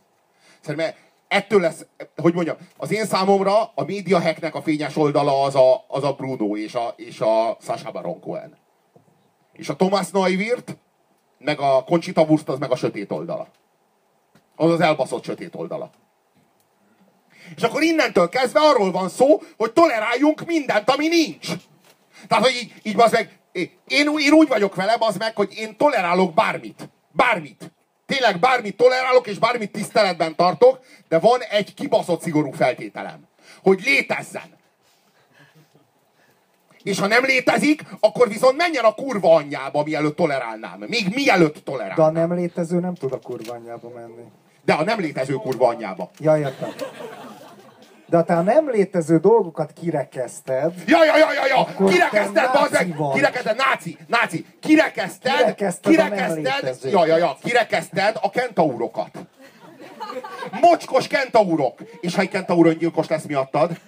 Szerintem ettől lesz, hogy mondjam, az én számomra a média hacknek a fényes oldala az a, az a Bruno és a, és a Sasha Baron Cohen. És a Thomas Neuwirth, meg a Conchita Wurst az meg a sötét oldala. Az az elbaszott sötét oldala. És akkor innentől kezdve arról van szó, hogy toleráljunk mindent, ami nincs. Tehát, hogy így, így az meg, én, én úgy vagyok vele, az meg, hogy én tolerálok bármit. Bármit. Tényleg bármit tolerálok, és bármit tiszteletben tartok, de van egy kibaszott szigorú feltételem. Hogy létezzen. És ha nem létezik, akkor viszont menjen a kurva anyjába, mielőtt tolerálnám. Még mielőtt tolerálnám. De a nem létező nem tud a kurva anyjába menni. De a nem létező kurva anyjába. Ja, értem. De ha te a nem létező dolgokat kirekeszted, Ja, ja, ja, ja, ja. Kirekeszted, vagy. Kirekeszted, náci, náci. Kirekeszted, Kirekeszted kirekeszted, ja, ja, ja, kirekeszted a kentaurokat. Mocskos kentaurok. És ha egy kentaur öngyilkos lesz miattad,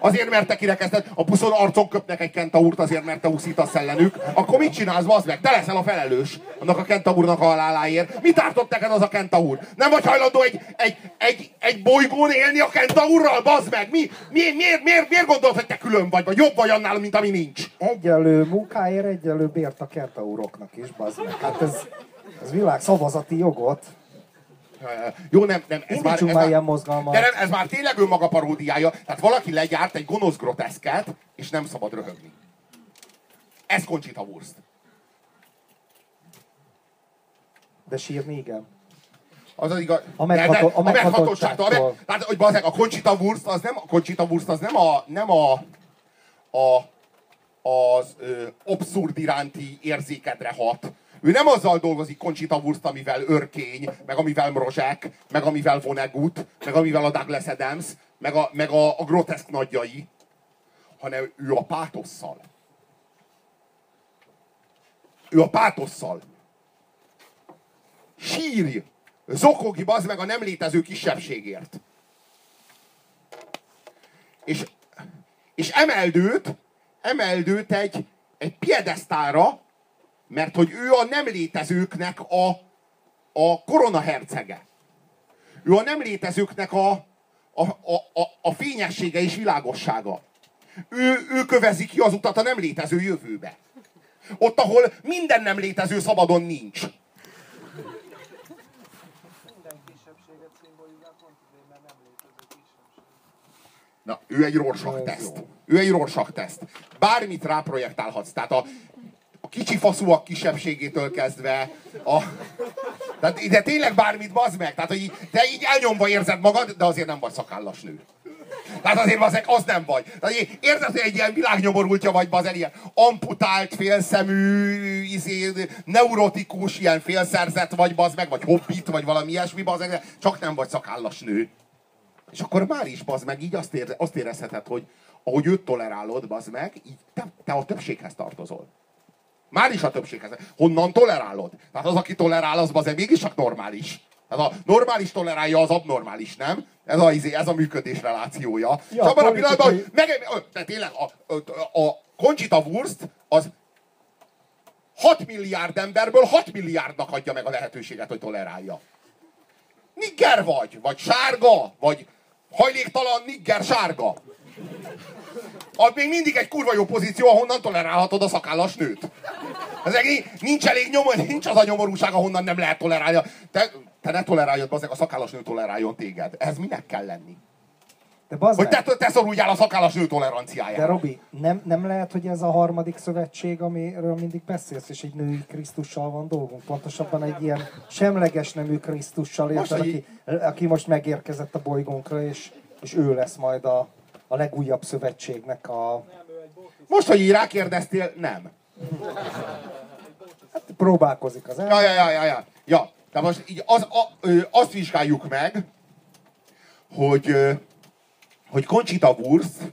azért mert te kirekeszted, a buszon arcon köpnek egy kentaurt azért, mert te úszítasz ellenük, akkor mit csinálsz, bazd meg? Te leszel a felelős annak a kentaurnak a haláláért. Mit ártott neked az a kentaur? Nem vagy hajlandó egy, egy, egy, egy bolygón élni a kentaurral, bazd meg? Mi, mi, miért, miért, miért gondolod, hogy te külön vagy, vagy jobb vagy annál, mint ami nincs? egyenlő munkáért egyenlő bért a kentauroknak is, bazd meg. Hát ez, ez világ szavazati jogot. Jó, nem, nem, ez Indítsunk ez már ilyen mozgalmat. De nem, ez már tényleg önmaga paródiája. Tehát valaki legyárt egy gonosz groteszket, és nem szabad röhögni. Ez Conchita Wurst. De sírni igen. Az az igaz. A meghato- De- de- a meghatottságtól. a meg- Tehát, hogy bazeg, a Conchita Wurst az nem, a Conchita Wurst az nem a, nem a, a az ö, abszurd iránti érzékedre hat. Ő nem azzal dolgozik Conchita Wurst, amivel Örkény, meg amivel Mrozsek, meg amivel Vonnegut, meg amivel a Douglas Adams, meg a, meg a, a groteszk nagyjai, hanem ő a pátosszal. Ő a pátosszal. Sírj! Zokogj, bazd meg a nem létező kisebbségért. És, és emeld őt egy, egy piedesztára, mert hogy ő a nem létezőknek a, a korona hercege. Ő a nem létezőknek a, a, a, a, a fényessége és világossága. Ő, ő kövezi ki az utat a nem létező jövőbe. Ott, ahol minden nem létező szabadon nincs. Na, ő egy Rorschach teszt. Ő egy Rorschach teszt. Bármit ráprojektálhatsz. Tehát a, a kicsi faszúak kisebbségétől kezdve a... Tehát ide tényleg bármit bazd meg. Tehát, hogy te így elnyomva érzed magad, de azért nem vagy szakállas nő. Tehát azért bazeg, az nem vagy. Tehát érzed, hogy egy ilyen világnyomorultja vagy, bazen, ilyen amputált, félszemű, izé, neurotikus, ilyen félszerzet vagy, bazd meg, vagy hobbit, vagy valami ilyesmi, bazeg, de csak nem vagy szakállas nő. És akkor már is, bazd meg, így azt, érze, azt érezheted, hogy ahogy őt tolerálod, bazd meg, így te, te a többséghez tartozol. Már is a többséghez. Honnan tolerálod? Tehát az, aki tolerál, az bazd meg, mégis csak normális. Tehát a normális tolerálja az abnormális, nem? Ez a, izé, ez a működés relációja. Ja, és abban a pillanatban, hogy meg, tehát tényleg a, a, a Conchita Wurst az 6 milliárd emberből 6 milliárdnak adja meg a lehetőséget, hogy tolerálja. Nigger vagy, vagy sárga, vagy hajléktalan nigger sárga. Az még mindig egy kurva jó pozíció, ahonnan tolerálhatod a szakállas nőt. Ez egy, nincs elég nyomor, nincs az a nyomorúság, ahonnan nem lehet tolerálni. Te, te ne toleráljad, bazeg, a szakállas nő toleráljon téged. Ez minek kell lenni? De bazd Hogy te, te szoruljál a szakállas nő de toleranciájára. Robi, nem, nem lehet, hogy ez a harmadik szövetség, amiről mindig beszélsz, és egy női Krisztussal van dolgunk. Pontosabban egy ilyen semleges nemű Krisztussal, érted, aki, aki most megérkezett a bolygónkra, és, és ő lesz majd a, a legújabb szövetségnek a... Most, hogy így rákérdeztél, nem. Hát próbálkozik az ember. ja, ja, ja, ja. ja. De most így az, a, ö, azt vizsgáljuk meg, hogy, ö, hogy Conchita Wurst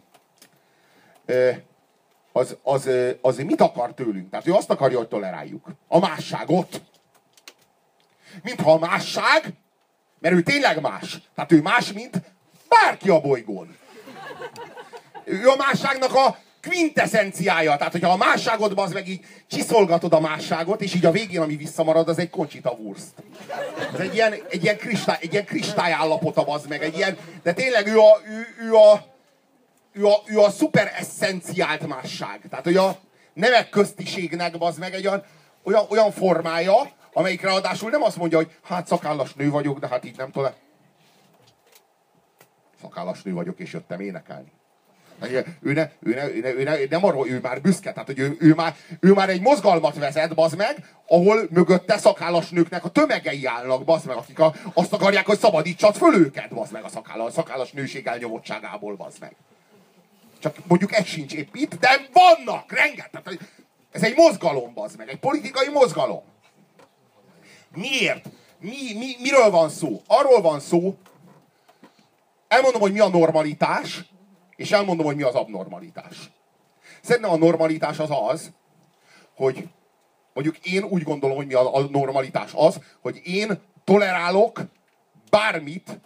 ö, az, az, ö, az mit akar tőlünk? Tehát ő azt akarja, hogy toleráljuk. A másságot. Mintha a másság, mert ő tényleg más. Tehát ő más, mint bárki a bolygón. Ő a másságnak a quintessenciája. Tehát, hogyha a másságot az meg így csiszolgatod a másságot, és így a végén, ami visszamarad, az egy Conchita Wurst. Ez egy ilyen, egy ilyen, kristály, egy ilyen kristályállapota az meg, egy ilyen, de tényleg ő a, ő, ő a, ő a, ő a szuper eszenciált másság. Tehát, hogy a nemek köztiségnek az meg egy olyan, olyan, olyan formája, amelyik ráadásul nem azt mondja, hogy hát szakállas nő vagyok, de hát így nem tudom. Szakállas nő vagyok, és jöttem énekelni. Hát, Ő, ne, ő, ne, ő, ne, ő, ne, ő nem arról, ő már büszke, tehát hogy ő, ő, már, ő már egy mozgalmat vezet, bazd meg, ahol mögötte szakállas nőknek a tömegei állnak, bazd meg, akik a, azt akarják, hogy szabadítsad föl őket, bazd meg a szakállas, szakállas nőség elnyomottságából, bazd meg. Csak mondjuk egy sincs épp itt, de vannak, rengeteg. Tehát, Ez egy mozgalom, bazd meg, egy politikai mozgalom. Miért? Mi, mi, miről van szó? Arról van szó, elmondom, hogy mi a normalitás, és elmondom, hogy mi az abnormalitás. Szerintem a normalitás az az, hogy mondjuk én úgy gondolom, hogy mi a, a normalitás az, hogy én tolerálok bármit,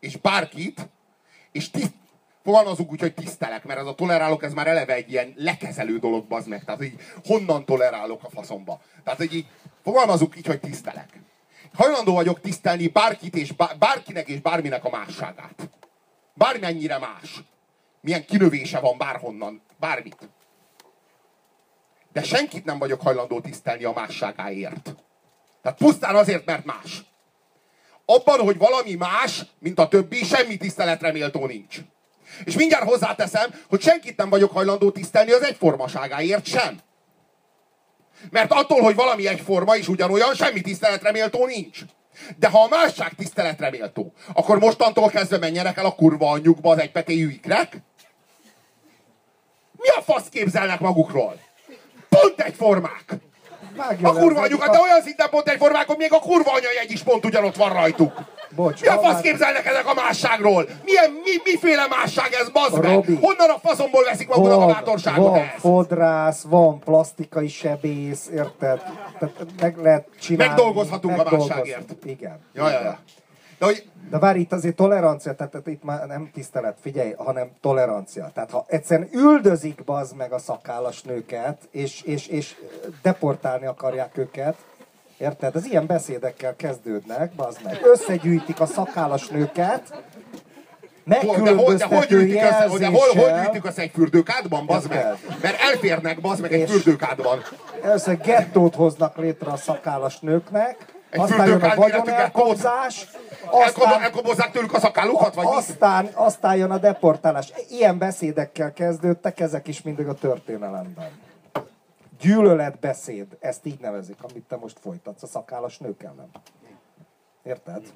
és bárkit, és tiszt, fogalmazunk úgy, hogy tisztelek, mert ez a tolerálok, ez már eleve egy ilyen lekezelő dolog, bazd meg. Tehát, hogy honnan tolerálok a faszomba. Tehát, hogy így fogalmazunk így, hogy tisztelek. Hajlandó vagyok tisztelni bárkit és bár, bárkinek és bárminek a másságát. Bármennyire más. Milyen kinövése van bárhonnan, bármit. De senkit nem vagyok hajlandó tisztelni a másságáért. Tehát pusztán azért, mert más. Abban, hogy valami más, mint a többi, semmi tiszteletre méltó nincs. És mindjárt hozzáteszem, hogy senkit nem vagyok hajlandó tisztelni az egyformaságáért sem. Mert attól, hogy valami egyforma is ugyanolyan, semmi tiszteletre méltó nincs. De ha a másság tiszteletre méltó, akkor mostantól kezdve menjenek el a kurva anyjukba az egypetéjű ikrek? Mi a fasz képzelnek magukról? Pont egyformák! A kurva anyukat, de olyan szinten pont egyformák, hogy még a kurva anyajegy is pont ugyanott van rajtuk. Bocs, mi a fasz képzelnek ezek a másságról? Milyen, mi, miféle másság ez, bazd meg? Robi. Honnan a faszomból veszik maguknak a bátorságot van ehhez? fodrász, van plastikai sebész, érted? Tehát meg lehet csinálni. Megdolgozhatunk a megdolgozhatunk. másságért. Igen. Ja, ja, ja. De hogy De várj, itt azért tolerancia, tehát, tehát itt már nem tisztelet, figyelj, hanem tolerancia. Tehát ha egyszerűen üldözik bazd meg a szakállas nőket, és, és, és deportálni akarják őket, érted? Az ilyen beszédekkel kezdődnek, bazd meg. Összegyűjtik a szakállas nőket, megkülönböztető össze, de hol, hol jelzéssel, gyűjtik össze egy fürdőkádban, bazd meg? Mert elférnek, bazd meg egy fürdőkádban. Először gettót hoznak létre a szakállas nőknek, Egy aztán jön a vagyonelkobzás, aztán, Elkobozzák tőlük a szakállukat, vagy aztán, aztán jön a deportálás. Ilyen beszédekkel kezdődtek, ezek is mindig a történelemben. Gyűlöletbeszéd, ezt így nevezik, amit te most folytatsz a szakállas nők ellen. Érted?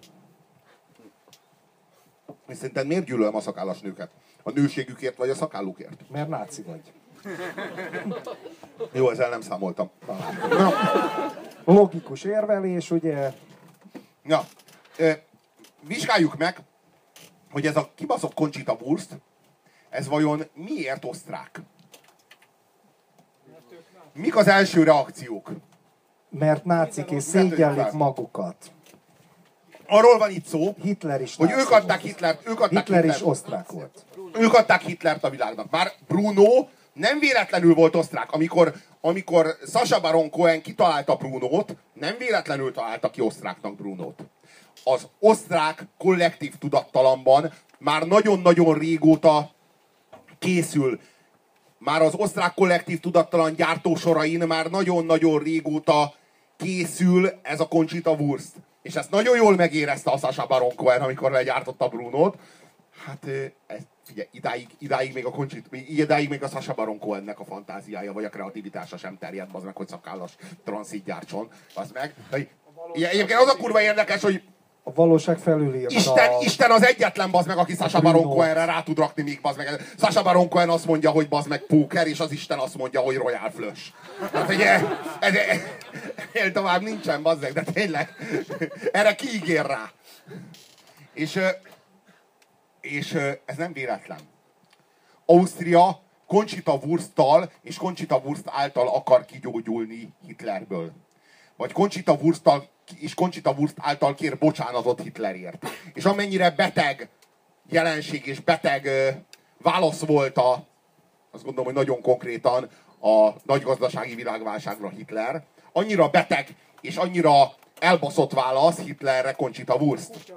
És szerinted miért gyűlölöm a szakállas nőket? A nőségükért vagy a szakállukért? Mert náci vagy. Jó, ezzel nem számoltam. Logikus érvelés, ugye? Ö, vizsgáljuk meg, hogy ez a kibaszott Conchita Wurst, ez vajon miért osztrák? Mik az első reakciók? Mert nácik és szégyellik magukat. Arról van itt szó, Hitler is hogy ők adták. Hitlert, ők adták Hitler Hitlert, is osztrák volt. ők adták Hitlert a világnak. Már Bruno nem véletlenül volt osztrák. Amikor, amikor Sasha Baron Cohen kitalálta Brunót, nem véletlenül találta ki osztráknak Brunót. Az osztrák kollektív tudattalamban már nagyon-nagyon régóta készül. Már az osztrák kollektív tudattalan gyártósorain már nagyon-nagyon régóta készül ez a Conchita Wurst. És ezt nagyon jól megérezte a Sasha Baron Cohen, amikor legyártotta Brunót. Hát ez, figyelj, idáig, idáig még a Conchita, idáig még a Sasha Baron Cohennek a fantáziája, vagy a kreativitása sem terjed, az meg, hogy szakállas transzit gyártson, az meg. De, igen, egyébként az a kurva érdekes, hogy A valóság felülírta. Isten, Isten az egyetlen bazd meg, aki Sasha Baron. Cohenre rá tud rakni még bazd meg. Sasha Baron Cohen azt mondja, hogy bazd meg póker, és az Isten azt mondja, hogy Royal Flush. Hát ugye, ez, ez, tovább nincsen bazd meg, de tényleg. Erre kiígér rá. És, és ez nem véletlen. Ausztria Conchita Wursttal és Conchita Wurst által akar kigyógyulni Hitlerből. Vagy Conchita Wursttal és Conchita Wurst által kér bocsánatot Hitlerért. És amennyire beteg jelenség és beteg ö, válasz volt a, azt gondolom, hogy nagyon konkrétan a nagy gazdasági világválságra Hitler, annyira beteg és annyira elbaszott válasz Hitlerre Conchita Wurst.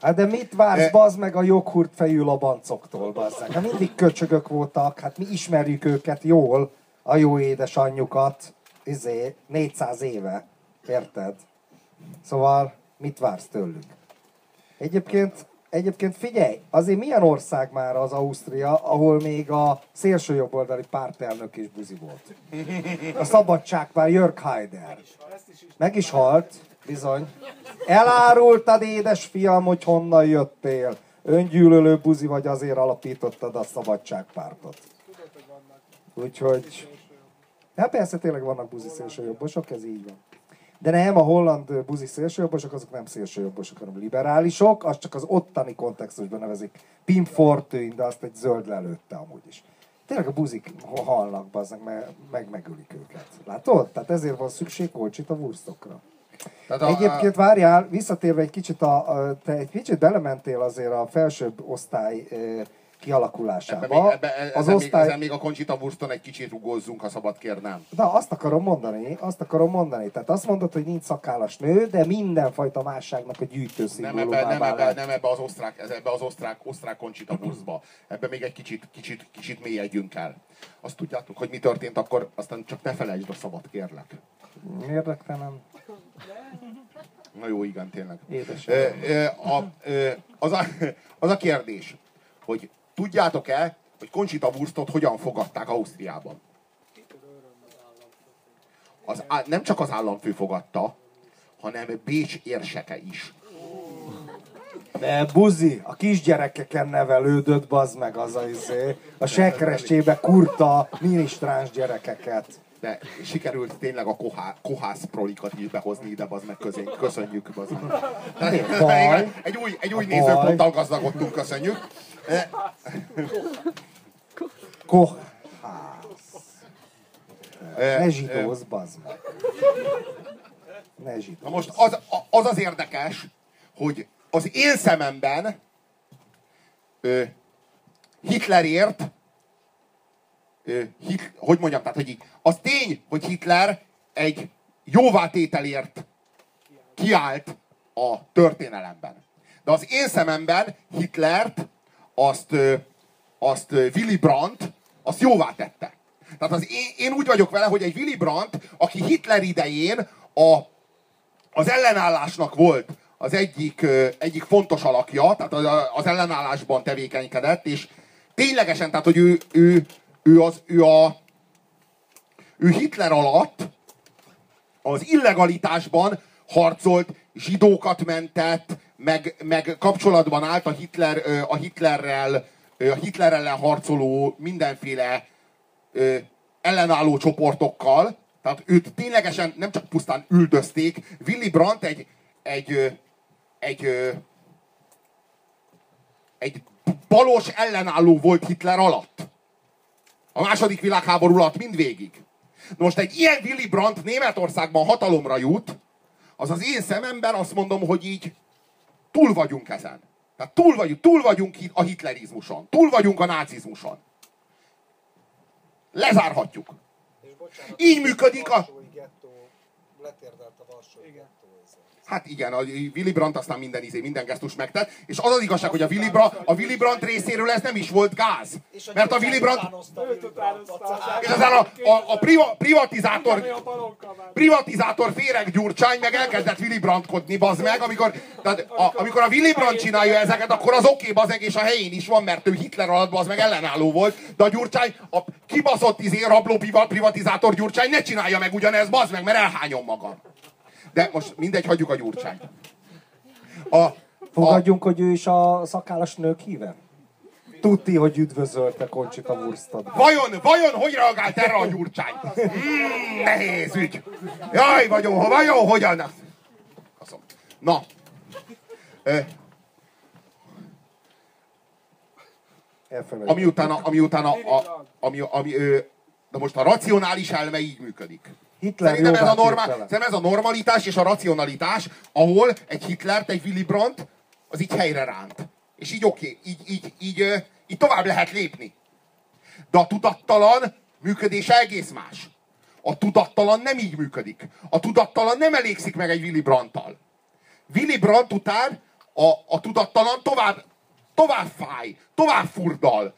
Hát de mit vársz, E- bazd meg a joghurt fejű labancoktól, bazd meg? Hát mindig köcsögök voltak, hát mi ismerjük őket jól, a jó édesanyjukat, izé, 400 éve, érted? Szóval mit vársz tőlük? Egyébként, egyébként figyelj, azért milyen ország már az Ausztria, ahol még a szélső jobboldali pártelnök is buzi volt. A szabadságpár Jörg Haider. Meg is halt, bizony. Elárultad, édes fiam, hogy honnan jöttél. Öngyűlölő buzi vagy, azért alapítottad a szabadságpártot. Úgyhogy... Hát persze, tényleg vannak buzi szélsőjobbosok, ez így van. De nem, a holland buzi szélsőjobbosok, azok nem szélsőjobbosok, hanem liberálisok, azt csak az ottani kontextusban nevezik Pim Fortuyn, de azt egy zöld lelőtte amúgy is. Tényleg a buzik halnak, bazdnak, meg, meg megölik őket. Látod? Tehát ezért van szükség Kolcsit a wurstokra. Tehát a, Egyébként várjál, visszatérve egy kicsit, a, a, te egy kicsit belementél azért a felsőbb osztály kialakulásába. Ebbe még, ebbe, az osztály... még, még a Conchita Wurston egy kicsit rugózzunk, ha szabad kérnem. Na, azt akarom mondani, azt akarom mondani. Tehát azt mondod, hogy nincs szakállas nő, de mindenfajta másságnak a gyűjtő Nem ebbe, nem, ebbe, nem ebbe az osztrák, ez ebbe az osztrák, osztrák Conchita Wurstba. Ebbe még egy kicsit, kicsit, kicsit mélyedjünk el. Azt tudjátok, hogy mi történt akkor, aztán csak ne felejtsd a szabad kérlek. Érdektelen. Na jó, igen, tényleg. Édes. Ö, ö, a, ö, az, a, az a kérdés, hogy tudjátok-e, hogy Conchita Wurstot hogyan fogadták Ausztriában? Az, nem csak az államfő fogadta, hanem Bécs érseke is. De buzi, a kisgyerekeken nevelődött, bazd meg az a izé. A sekrescsébe kurta minisztráns gyerekeket. De sikerült tényleg a kohá, kohász prolikat is behozni ide, az meg közénk. Köszönjük, az meg. Egy új, egy új nézőponttal gazdagodtunk, köszönjük. E, Koh. e, Ne zsidózz, bazd meg. Ne Na zsidózz. most az, az az érdekes, hogy az én szememben ö, Hitlerért, hogy mondjam, tehát hogy így, az tény, hogy Hitler egy jóvátételért kiállt a történelemben. De az én szememben Hitlert, azt, azt Willy Brandt, azt jóvá tette. Tehát az én, én úgy vagyok vele, hogy egy Willy Brandt, aki Hitler idején a, az ellenállásnak volt az egyik, egyik fontos alakja, tehát az ellenállásban tevékenykedett, és ténylegesen, tehát hogy ő, ő, ő, az, ő, a, ő Hitler alatt az illegalitásban harcolt, zsidókat mentett, meg, meg kapcsolatban állt a, Hitler, a Hitlerrel, a Hitler ellen harcoló mindenféle ellenálló csoportokkal. Tehát őt ténylegesen nem csak pusztán üldözték. Willy Brandt egy, egy, egy, egy balos ellenálló volt Hitler alatt. A második világháború alatt mindvégig. Na Most egy ilyen Willy Brandt Németországban hatalomra jut, az az én szememben azt mondom, hogy így túl vagyunk ezen. Tehát túl vagyunk, túl vagyunk a hitlerizmuson, túl vagyunk a nácizmuson. Lezárhatjuk. Így működik a- letérdelt a Varsói ezzel. Hát igen, a Willy Brandt aztán minden izé, minden gesztus megtett, és az az igazság, hogy a Willy, Brandt, a Willy Brandt részéről ez nem is volt gáz. És a Mert a Willy Brandt, és aztán a, a, a priva, privatizátor, privatizátor féreg Gyurcsány meg elkezdett Willy Brandtkodni, bazd meg, amikor, tehát a, amikor a Willy Brandt csinálja ezeket, akkor az oké, okay, bazeg, és a helyén is van, mert ő Hitler alatt bazd meg ellenálló volt, de a Gyurcsány, a kibaszott izé rabló priva- privatizátor Gyurcsány ne csinálja meg ugyanez, bazd meg, mert elhányom magam. De most mindegy, hagyjuk a Gyurcsányt. A, a, Fogadjunk, hogy ő is a szakállas nők híve? Tudti, hogy üdvözölte Conchita Wurstot. Vajon, vajon hogy reagált erre a gyurcsány? Mm, nehéz ügy. Jaj, vagyon, vajon hogyan? Kaszom. Na. Ö, ami utána, ami utána, a, ami, ami, ö, de most a racionális elme így működik. Hitler Szerintem ez, a normál, tétele. szerintem ez a normalitás és a racionalitás, ahol egy Hitlert, egy Willy Brandt, az így helyre ránt. És így oké, okay, így, így, így, ö, így tovább lehet lépni. De a tudattalan működése egész más. A tudattalan nem így működik. A tudattalan nem elégszik meg egy Willy Brandtal. Willy Brandt után a, a tudattalan tovább, tovább fáj, tovább furdal.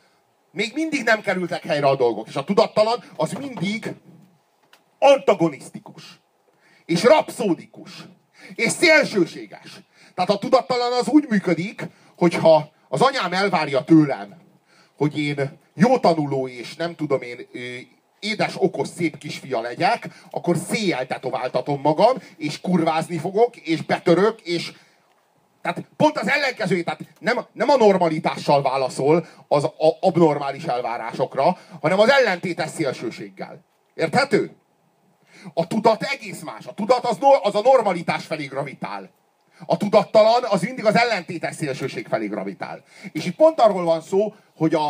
Még mindig nem kerültek helyre a dolgok. És a tudattalan az mindig antagonisztikus. És rapszódikus. És szélsőséges. Tehát a tudattalan az úgy működik, hogyha az anyám elvárja tőlem, hogy én jó tanuló és nem tudom én édes, okos, szép kisfia legyek, akkor széjjel tetováltatom magam, és kurvázni fogok, és betörök, és tehát pont az ellenkezőjét, tehát nem, nem a normalitással válaszol az a, abnormális elvárásokra, hanem az ellentétes szélsőséggel. Érthető? A tudat egész más. A tudat az, az a normalitás felé gravitál. A tudattalan az mindig az ellentétes szélsőség felé gravitál. És itt pont arról van szó, hogy a,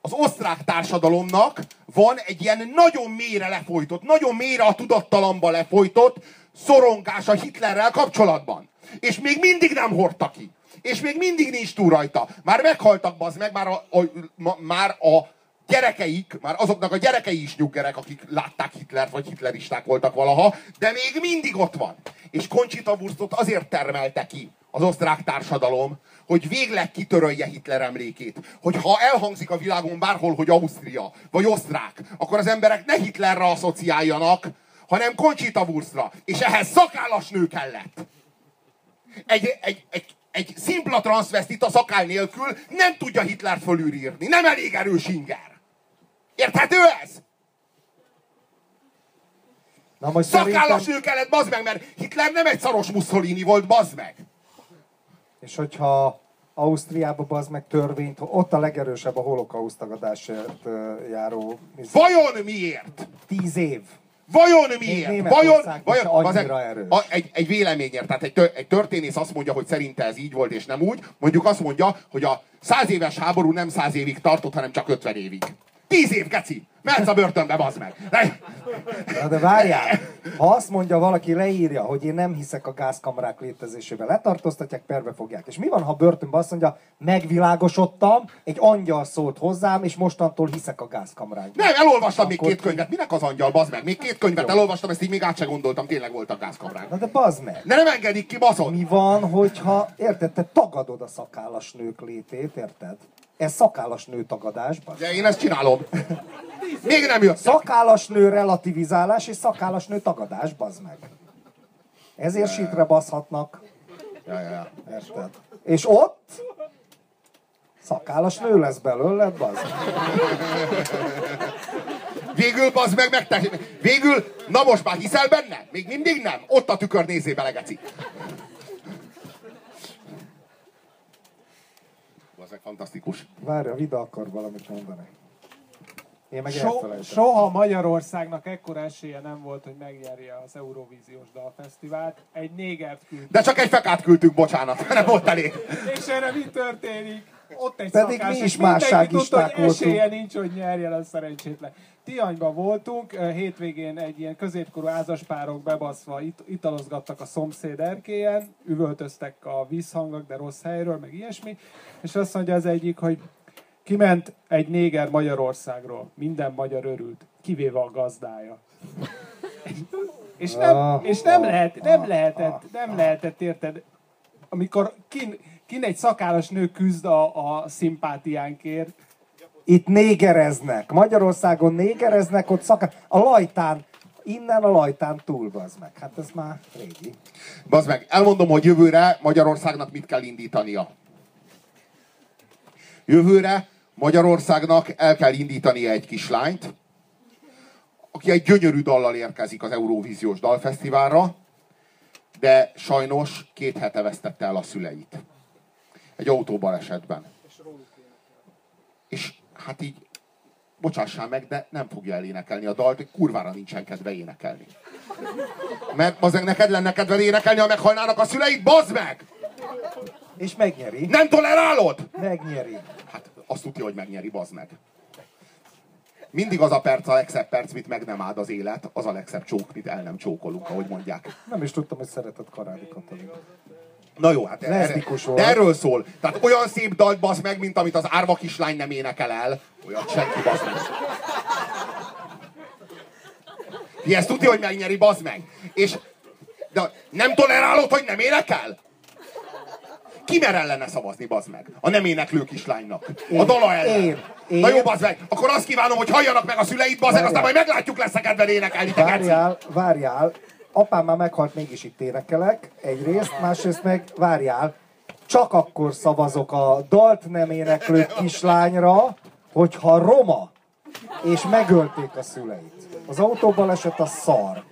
az osztrák társadalomnak van egy ilyen nagyon mélyre lefolytott, nagyon mélyre a tudattalamba lefolytott szorongása Hitlerrel kapcsolatban. És még mindig nem hordta ki. És még mindig nincs túl rajta. Már meghaltak, bazd meg, már a, a, ma, már a gyerekeik, már azoknak a gyerekei is nyuggerek, akik látták Hitlert, vagy hitleristák voltak valaha, de még mindig ott van. És Conchita Wurstot azért termelte ki az osztrák társadalom, hogy végleg kitörölje Hitler emlékét. Hogy ha elhangzik a világon bárhol, hogy Ausztria, vagy osztrák, akkor az emberek ne Hitlerre asszociáljanak, hanem Conchita Wurstra. És ehhez szakállas nő kellett. Egy, egy, egy, egy szimpla transvestit a szakál nélkül nem tudja Hitlert fölülírni. Nem elég erős inger. Érthető ez? Na most Szakállas szerintem, nő kellett, bazd meg, mert Hitler nem egy szaros Mussolini volt, bazd meg. és hogyha Ausztriában az meg törvényt, ott a legerősebb a holokauszt tagadásért ö, járó Vajon miért? tíz év. Vajon miért? Vajon, vajon erős. a, egy, egy véleményért, tehát egy, egy történész azt mondja, hogy szerinte ez így volt és nem úgy, mondjuk azt mondja, hogy a száz éves háború nem száz évig tartott, hanem csak 50 évig. Tíz év, geci! Mehetsz a börtönbe, bazd meg! Ne- Na de várjál, ha azt mondja valaki, leírja, hogy én nem hiszek a gázkamarák létezésébe, letartóztatják, perbe fogják. És mi van, ha börtönben azt mondja, megvilágosodtam, egy angyal szólt hozzám, és mostantól hiszek a gázkamrákban. Nem, elolvastam még Akkor két ki- könyvet. Minek az angyal, bazd meg? Még két könyvet elolvastam, ezt így még át se gondoltam, tényleg voltak gázkamrák. Na de bazd meg! De nem engedik ki, baszod! Mi van, hogyha, érted, te tagadod a szakállas nők létét, érted? Ez szakállas nő tagadás. De én ezt csinálom. Még nem jött. Szakállas nő relativizálás és szakállas nő tagadás, bazd meg. Ezért sítre baszhatnak, Ja, ja, ja. érted? És ott szakállas nő lesz belőle, bazd meg. Végül, bazd meg, megte... Végül, na most már hiszel benne? Még mindig nem? Ott a tükör nézzé bele, geci. Bazd meg, fantasztikus. Várj, a Vida akar valamit mondani. Én meg So, soha Magyarországnak ekkora esélye nem volt, hogy megnyerje az Eurovíziós Dalfesztivált. Egy négert küld. De csak egy fekát küldtünk, bocsánat, (laughs) nem volt elég. És erre mi történik? Ott egy Pedig szakás, mi is tudta, hogy voltunk. esélye nincs, hogy nyerjen a szerencsétlen. Tihanyban voltunk, hétvégén egy ilyen középkorú házaspárok bebaszva it- italozgattak a szomszéd erkélyen, üvöltöztek a vízhangok, de rossz helyről, meg ilyesmi, és azt mondja az egyik, hogy kiment egy néger Magyarországról, minden magyar örült, kivéve a gazdája. És nem, Ah, és nem, ah, lehet, nem ah, lehetett, nem lehetett, érted, amikor kin, kin egy szakállas nő küzd a, a szimpátiánkért, Itt négereznek. Magyarországon négereznek, ott szaká... A lajtán, innen a lajtán túl, bazd meg. Hát ez már régi. Bazd meg, elmondom, hogy jövőre Magyarországnak mit kell indítania. Jövőre Magyarországnak el kell indítania egy kislányt, aki egy gyönyörű dallal érkezik az Eurovíziós Dalfesztiválra, de sajnos két hete vesztette el a szüleit. Egy autóbalesetben. És hát így, bocsássál meg, de nem fogja elénekelni a dalt, hogy kurvára nincsen kedve énekelni. Mert bazeg neked lenne kedved énekelni, ha meghalnának a szüleid, bazd meg! És megnyeri. Nem tolerálod? Megnyeri. Hát azt tudja, hogy megnyeri, bazd meg. Mindig az a perc a legszebb perc, mit meg nem áld az élet, az a legszebb csók, mit el nem csókolunk, ahogy mondják. Nem is tudtam, hogy szeretett Karádi Katalin. Na jó, hát Leszbikus volt. de erről szól. Tehát olyan szép dalt bazd meg, mint amit az árva kislány nem énekel el. Olyat senki bazd meg. Ti ezt tudja, hogy megnyeri, bazd meg. És de nem tolerálod, hogy nem énekel? Ki mer ellene szavazni, bazd meg? A nem éneklő kislánynak. A Én. dala ellen. Én. Én. Na jó, bazd meg. Akkor azt kívánom, hogy halljanak meg a szüleid, bazd meg, aztán majd meglátjuk, lesz-e kedved énekelni. Várjál, várjál. Apám már meghalt, mégis itt énekelek. Egyrészt, másrészt meg várjál. Csak akkor szavazok a dalt nem éneklő kislányra, hogyha roma, és megölték a szüleit. Az autóbaleset a szar.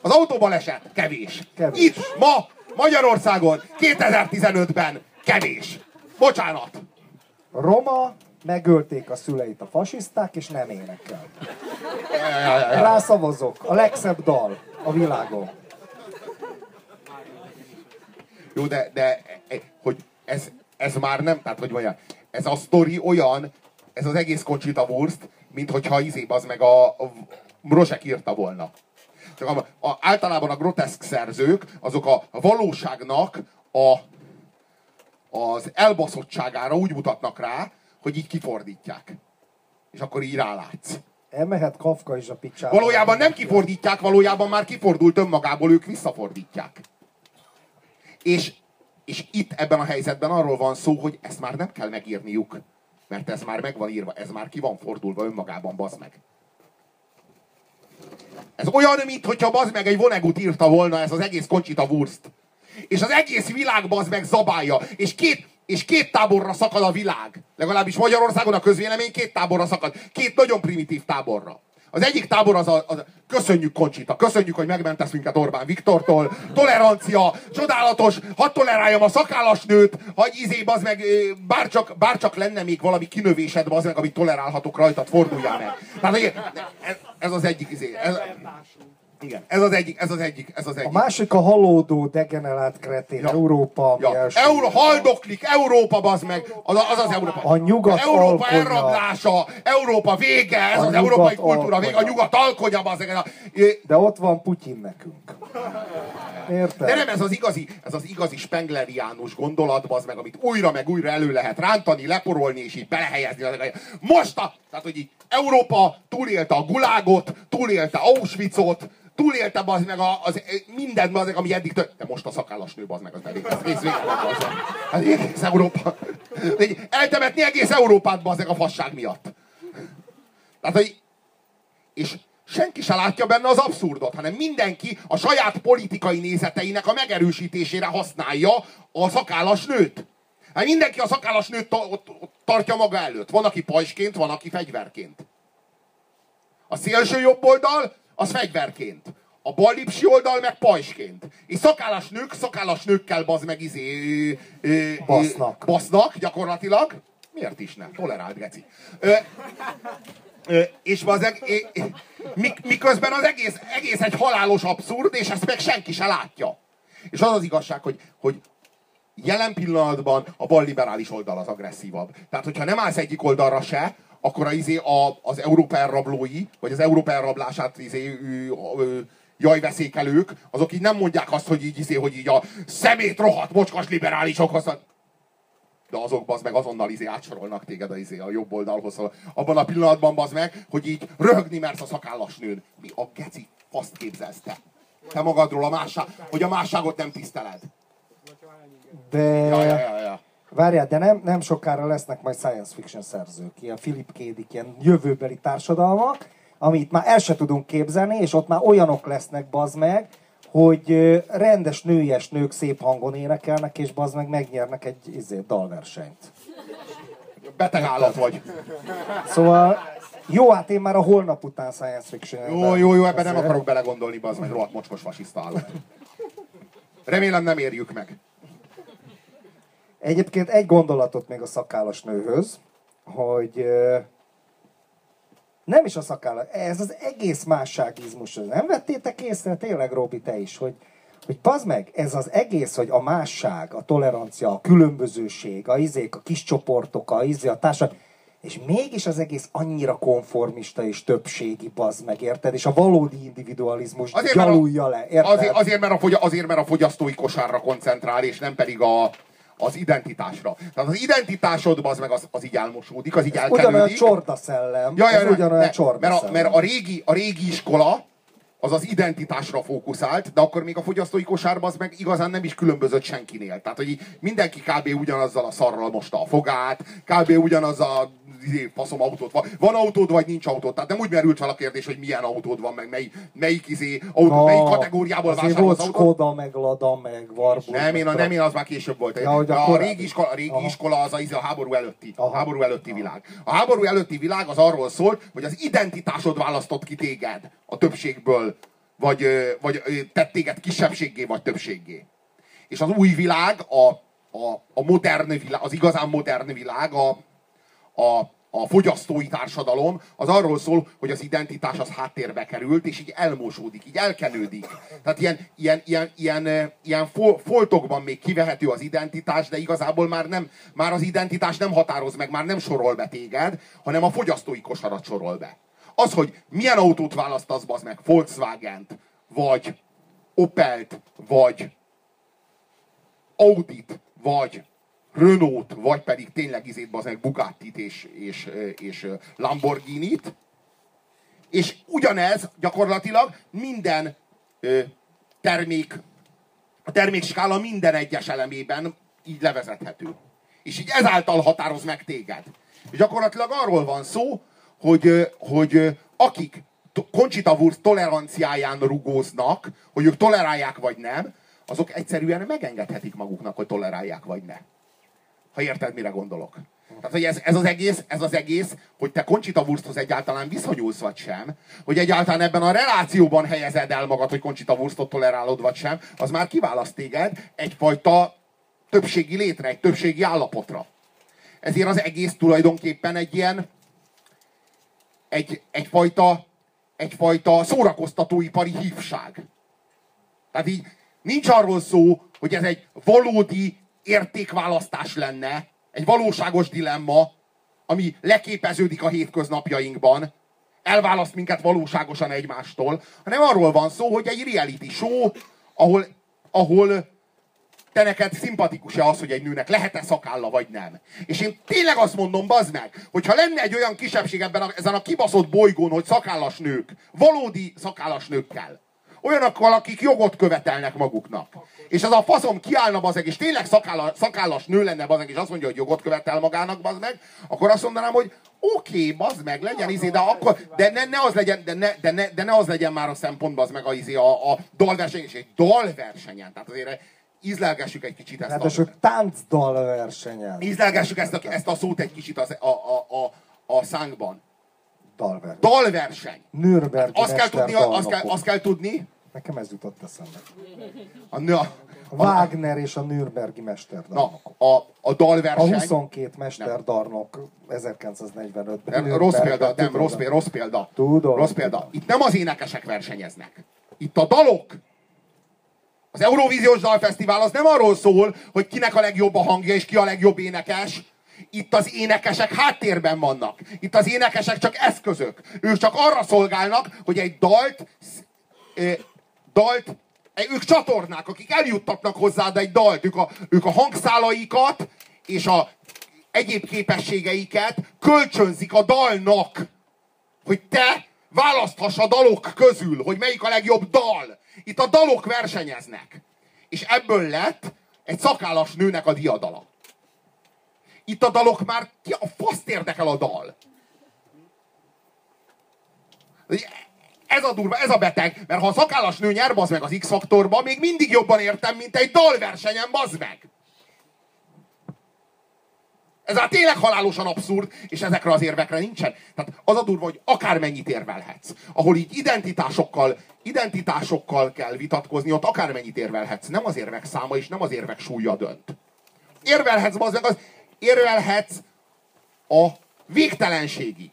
Az autóbaleset kevés. Kevés. Itt, ma, Magyarországon, 2015-ben kevés. Bocsánat. Roma, megölték a szüleit a fasiszták, és nem énekel. Rászavazok. A legszebb dal a világon. Jó, de, de hogy ez, ez már nem, tehát hogy mondjam, ez a sztori olyan, ez az egész Conchita Wurst, mint hogyha izé az meg a, a Rozsek írta volna. Csak a, a, általában a groteszk szerzők, azok a valóságnak a, az elbaszottságára úgy mutatnak rá, hogy így kifordítják. És akkor így rálátsz. Elmehet Kafka is a picsába. Valójában nem kifordítják, valójában már kifordult önmagából, ők visszafordítják. És, és itt ebben a helyzetben arról van szó, hogy ezt már nem kell megírniuk. Mert ez már meg van írva, ez már ki van fordulva önmagában, bazd meg. Ez olyan, mintha bazd meg egy Vonnegut írta volna ez az egész Conchita Wurst. És az egész világ bazd meg zabálja. És két, és két táborra szakad a világ. Legalábbis Magyarországon a közvélemény két táborra szakad. Két nagyon primitív táborra. Az egyik tábor az a, a köszönjük Koncsita, köszönjük, hogy megmentesz minket Orbán Viktortól, tolerancia, csodálatos, hadd toleráljam a szakállas nőt, hogy izé, az meg, bárcsak, bárcsak lenne még valami kinövésed, az meg, amit tolerálhatok rajtad, forduljál meg. Tehát ez, ez az egyik izé. Ez, igen, ez az egyik, ez az egyik, ez az egyik. A másik a halódó, degenerált kretén, ja. Európa, ja. Euró, haldoklik, Európa, bazd meg, az az, az Európa. A nyugat Európa alkonya. elrablása, Európa vége, ez a az európai kultúra vége, a nyugat alkonya, bazd meg. De ott van Putyin nekünk. Érted? De nem ez az igazi, ez az igazi spengleriánus gondolat, az meg, amit újra meg újra elő lehet rántani, leporolni és így belehelyezni. Most a, tehát hogy így Európa túlélte a gulágot, túlélte Auschwitzot, túlélte az meg a, az, mindent, az, ami eddig tört. De most a szakállas nő, az meg az elég. Ez Hát egész Európa. Eltemetni egész Európát, az meg a fasság miatt. Tehát, hogy, és senki se látja benne az abszurdot, hanem mindenki a saját politikai nézeteinek a megerősítésére használja a szakállas nőt. Hát mindenki a szakállas nőt tartja maga előtt. Van, aki pajsként, van, aki fegyverként. A szélső jobb oldal az fegyverként. A ballipsi oldal meg pajsként. És szakállas nők, szakállas nőkkel bazd meg izé... Ö, ö, basznak. Basznak gyakorlatilag. Miért is nem? Tolerált, geci. Ö, ö, és bazeg, miközben az egész, egész egy halálos abszurd, és ezt meg senki se látja. És az az igazság, hogy, hogy jelen pillanatban a balliberális oldal az agresszívabb. Tehát, hogyha nem állsz egyik oldalra se, akkor a, izé, a, az Európa elrablói, vagy az Európa elrablását izé, ő, ő, jajveszékelők, azok így nem mondják azt, hogy így, izé, hogy így a szemét rohadt mocskos liberálisok aztán... De azok bazd meg azonnal izé átsorolnak téged a, izé, a jobb oldalhoz. Abban a pillanatban bazd meg, hogy így röhögni mersz a szakállas nőn. Mi a geci azt képzelsz te? Te magadról a másság, hogy a másságot nem tiszteled. De... Ja, ja, ja, ja. Várjál, de nem, nem sokára lesznek majd science fiction szerzők, ilyen Philip K. Dick, ilyen jövőbeli társadalmak, amit már el se tudunk képzelni, és ott már olyanok lesznek, bazd meg, hogy rendes nőies nők szép hangon énekelnek, és bazd meg megnyernek egy izé, dalversenyt. Beteg állat vagy. Szóval jó, hát én már a holnap után science fiction Jó, jó, jó, ebben nem akarok belegondolni, bazd meg, rohadt mocskos fasiszta állat. Remélem nem érjük meg. Egyébként egy gondolatot még a szakállas nőhöz, hogy nem is a szakállas, ez az egész másságizmus. Nem vettétek észre, tényleg Robi, te is, hogy, hogy pazd meg, ez az egész, hogy a másság, a tolerancia, a különbözőség, a izék, a kis csoportok, a izé, a társadalom, és mégis az egész annyira konformista és többségi bazd meg, érted? És a valódi individualizmus azért, gyalulja a, le, érted? Azért, azért, mert a fogy, azért, mert a fogyasztói kosárra koncentrál, és nem pedig a, az identitásra. Tehát az identitásodban az meg az, az így elmosódik, az így elkerülik. Ugyanolyan csorda szellem. Ja, ja, ugyanolyan ne, csorda mert, a, mert a, régi, a régi iskola, az az identitásra fókuszált, de akkor még a fogyasztói kosárban az meg igazán nem is különbözött senkinél. Tehát, hogy mindenki kb. ugyanazzal a szarral mosta a fogát, kb. ugyanaz a izé, faszom autót van. Van autód, vagy nincs autód? Tehát nem úgy merült fel a kérdés, hogy milyen autód van, meg mely, melyik, izé, autó, Na, melyik kategóriából vásárolsz az autót. Skoda, meg Lada, meg Warburg. Nem, én, a, nem, én az már később volt. Ja, a, a, régi iskola, a régi iskola az a, izé, a háború előtti, a háború előtti világ. A háború előtti világ az arról szólt, hogy az identitásod választott ki téged a többségből, vagy, vagy tett téged kisebbségé, vagy többségé. És az új világ, a, a, a modern világ, az igazán modern világ, a, a, a fogyasztói társadalom, az arról szól, hogy az identitás az háttérbe került, és így elmosódik, így elkenődik. Tehát ilyen, ilyen, ilyen, ilyen, ilyen foltokban még kivehető az identitás, de igazából már, nem, már az identitás nem határoz meg, már nem sorol be téged, hanem a fogyasztói kosarat sorol be. Az, hogy milyen autót választasz, az meg, Volkswagen-t, vagy Opelt, vagy Audit, vagy Renault, vagy pedig tényleg izét bazeg Bugattit és, és, és Lamborghini-t. És ugyanez gyakorlatilag minden ö, termék, a termékskála minden egyes elemében így levezethető. És így ezáltal határoz meg téged. És gyakorlatilag arról van szó, hogy, hogy akik Conchita Wurst toleranciáján rugóznak, hogy ők tolerálják vagy nem, azok egyszerűen megengedhetik maguknak, hogy tolerálják vagy ne. Ha érted, mire gondolok. Tehát, hogy ez, ez, az egész, ez az egész, hogy te Conchita Wursthoz egyáltalán viszonyulsz vagy sem, hogy egyáltalán ebben a relációban helyezed el magad, hogy Conchita Wurstot tolerálod vagy sem, az már kiválaszt téged egyfajta többségi létre, egy többségi állapotra. Ezért az egész tulajdonképpen egy ilyen, egy, egyfajta, egyfajta szórakoztatóipari hívság. Tehát így nincs arról szó, hogy ez egy valódi értékválasztás lenne, egy valóságos dilemma, ami leképeződik a hétköznapjainkban, elválaszt minket valóságosan egymástól, hanem arról van szó, hogy egy reality show, ahol, ahol te neked szimpatikus-e az, hogy egy nőnek lehet-e szakálla, vagy nem. És én tényleg azt mondom, bazd meg, hogyha lenne egy olyan kisebbség ebben a, ezen a kibaszott bolygón, hogy szakállas nők, valódi szakállas nőkkel, olyanokkal, akik jogot követelnek maguknak. És ez a faszom kiállna bazeg, és tényleg szakállas, szakállas nő lenne bazeg, és azt mondja, hogy jogot követel magának bazd meg, akkor azt mondanám, hogy oké, okay, bazd meg, legyen izé, de akkor, de ne, ne az legyen, de ne, de, ne, de ne az legyen már a szempont, bazd meg a, izé, a, a dalverseny, és egy dalversenyen. Tehát azért ízlelgessük egy kicsit ezt a... Hát táncdal versenyen. Ízlelgessük ezt a, ezt a szót egy kicsit az, a, a, a, a szánkban. Dalverseny. Dalverseny. Nürnberg azt kell, tudni, azt, kell, azt kell tudni. Nekem ez jutott eszembe. A, nő, a, a Wagner és a Nürnbergi mesterdarnok. Na, a, a dalverseny... A 22 mesterdarnok 1945-ben. Nem, rossz példa, nem, rossz, példa, rossz példa. Tudom. Rossz példa. Itt nem az énekesek versenyeznek. Itt a dalok. Az Eurovíziós Dalfesztivál az nem arról szól, hogy kinek a legjobb a hangja és ki a legjobb énekes, itt az énekesek háttérben vannak. Itt az énekesek csak eszközök. Ők csak arra szolgálnak, hogy egy dalt, dalt ők csatornák, akik eljuttatnak hozzád egy dalt. Ők a, ők a hangszálaikat és a egyéb képességeiket kölcsönzik a dalnak. Hogy te választhass a dalok közül, hogy melyik a legjobb dal. Itt a dalok versenyeznek. És ebből lett egy szakállas nőnek a diadala. Itt a dalok már ki a faszt érdekel a dal. Ez a durva, ez a beteg, mert ha a szakállas nő nyer, bazd meg az X-faktorba, még mindig jobban értem, mint egy dalversenyen, bazd meg. Ez már tényleg halálosan abszurd, és ezekre az érvekre nincsen. Tehát az a durva, hogy akármennyit érvelhetsz. Ahol így identitásokkal, identitásokkal kell vitatkozni, ott akármennyit érvelhetsz. Nem az érvek száma, és nem az érvek súlya dönt. Érvelhetsz, az az érvelhetsz a végtelenségig.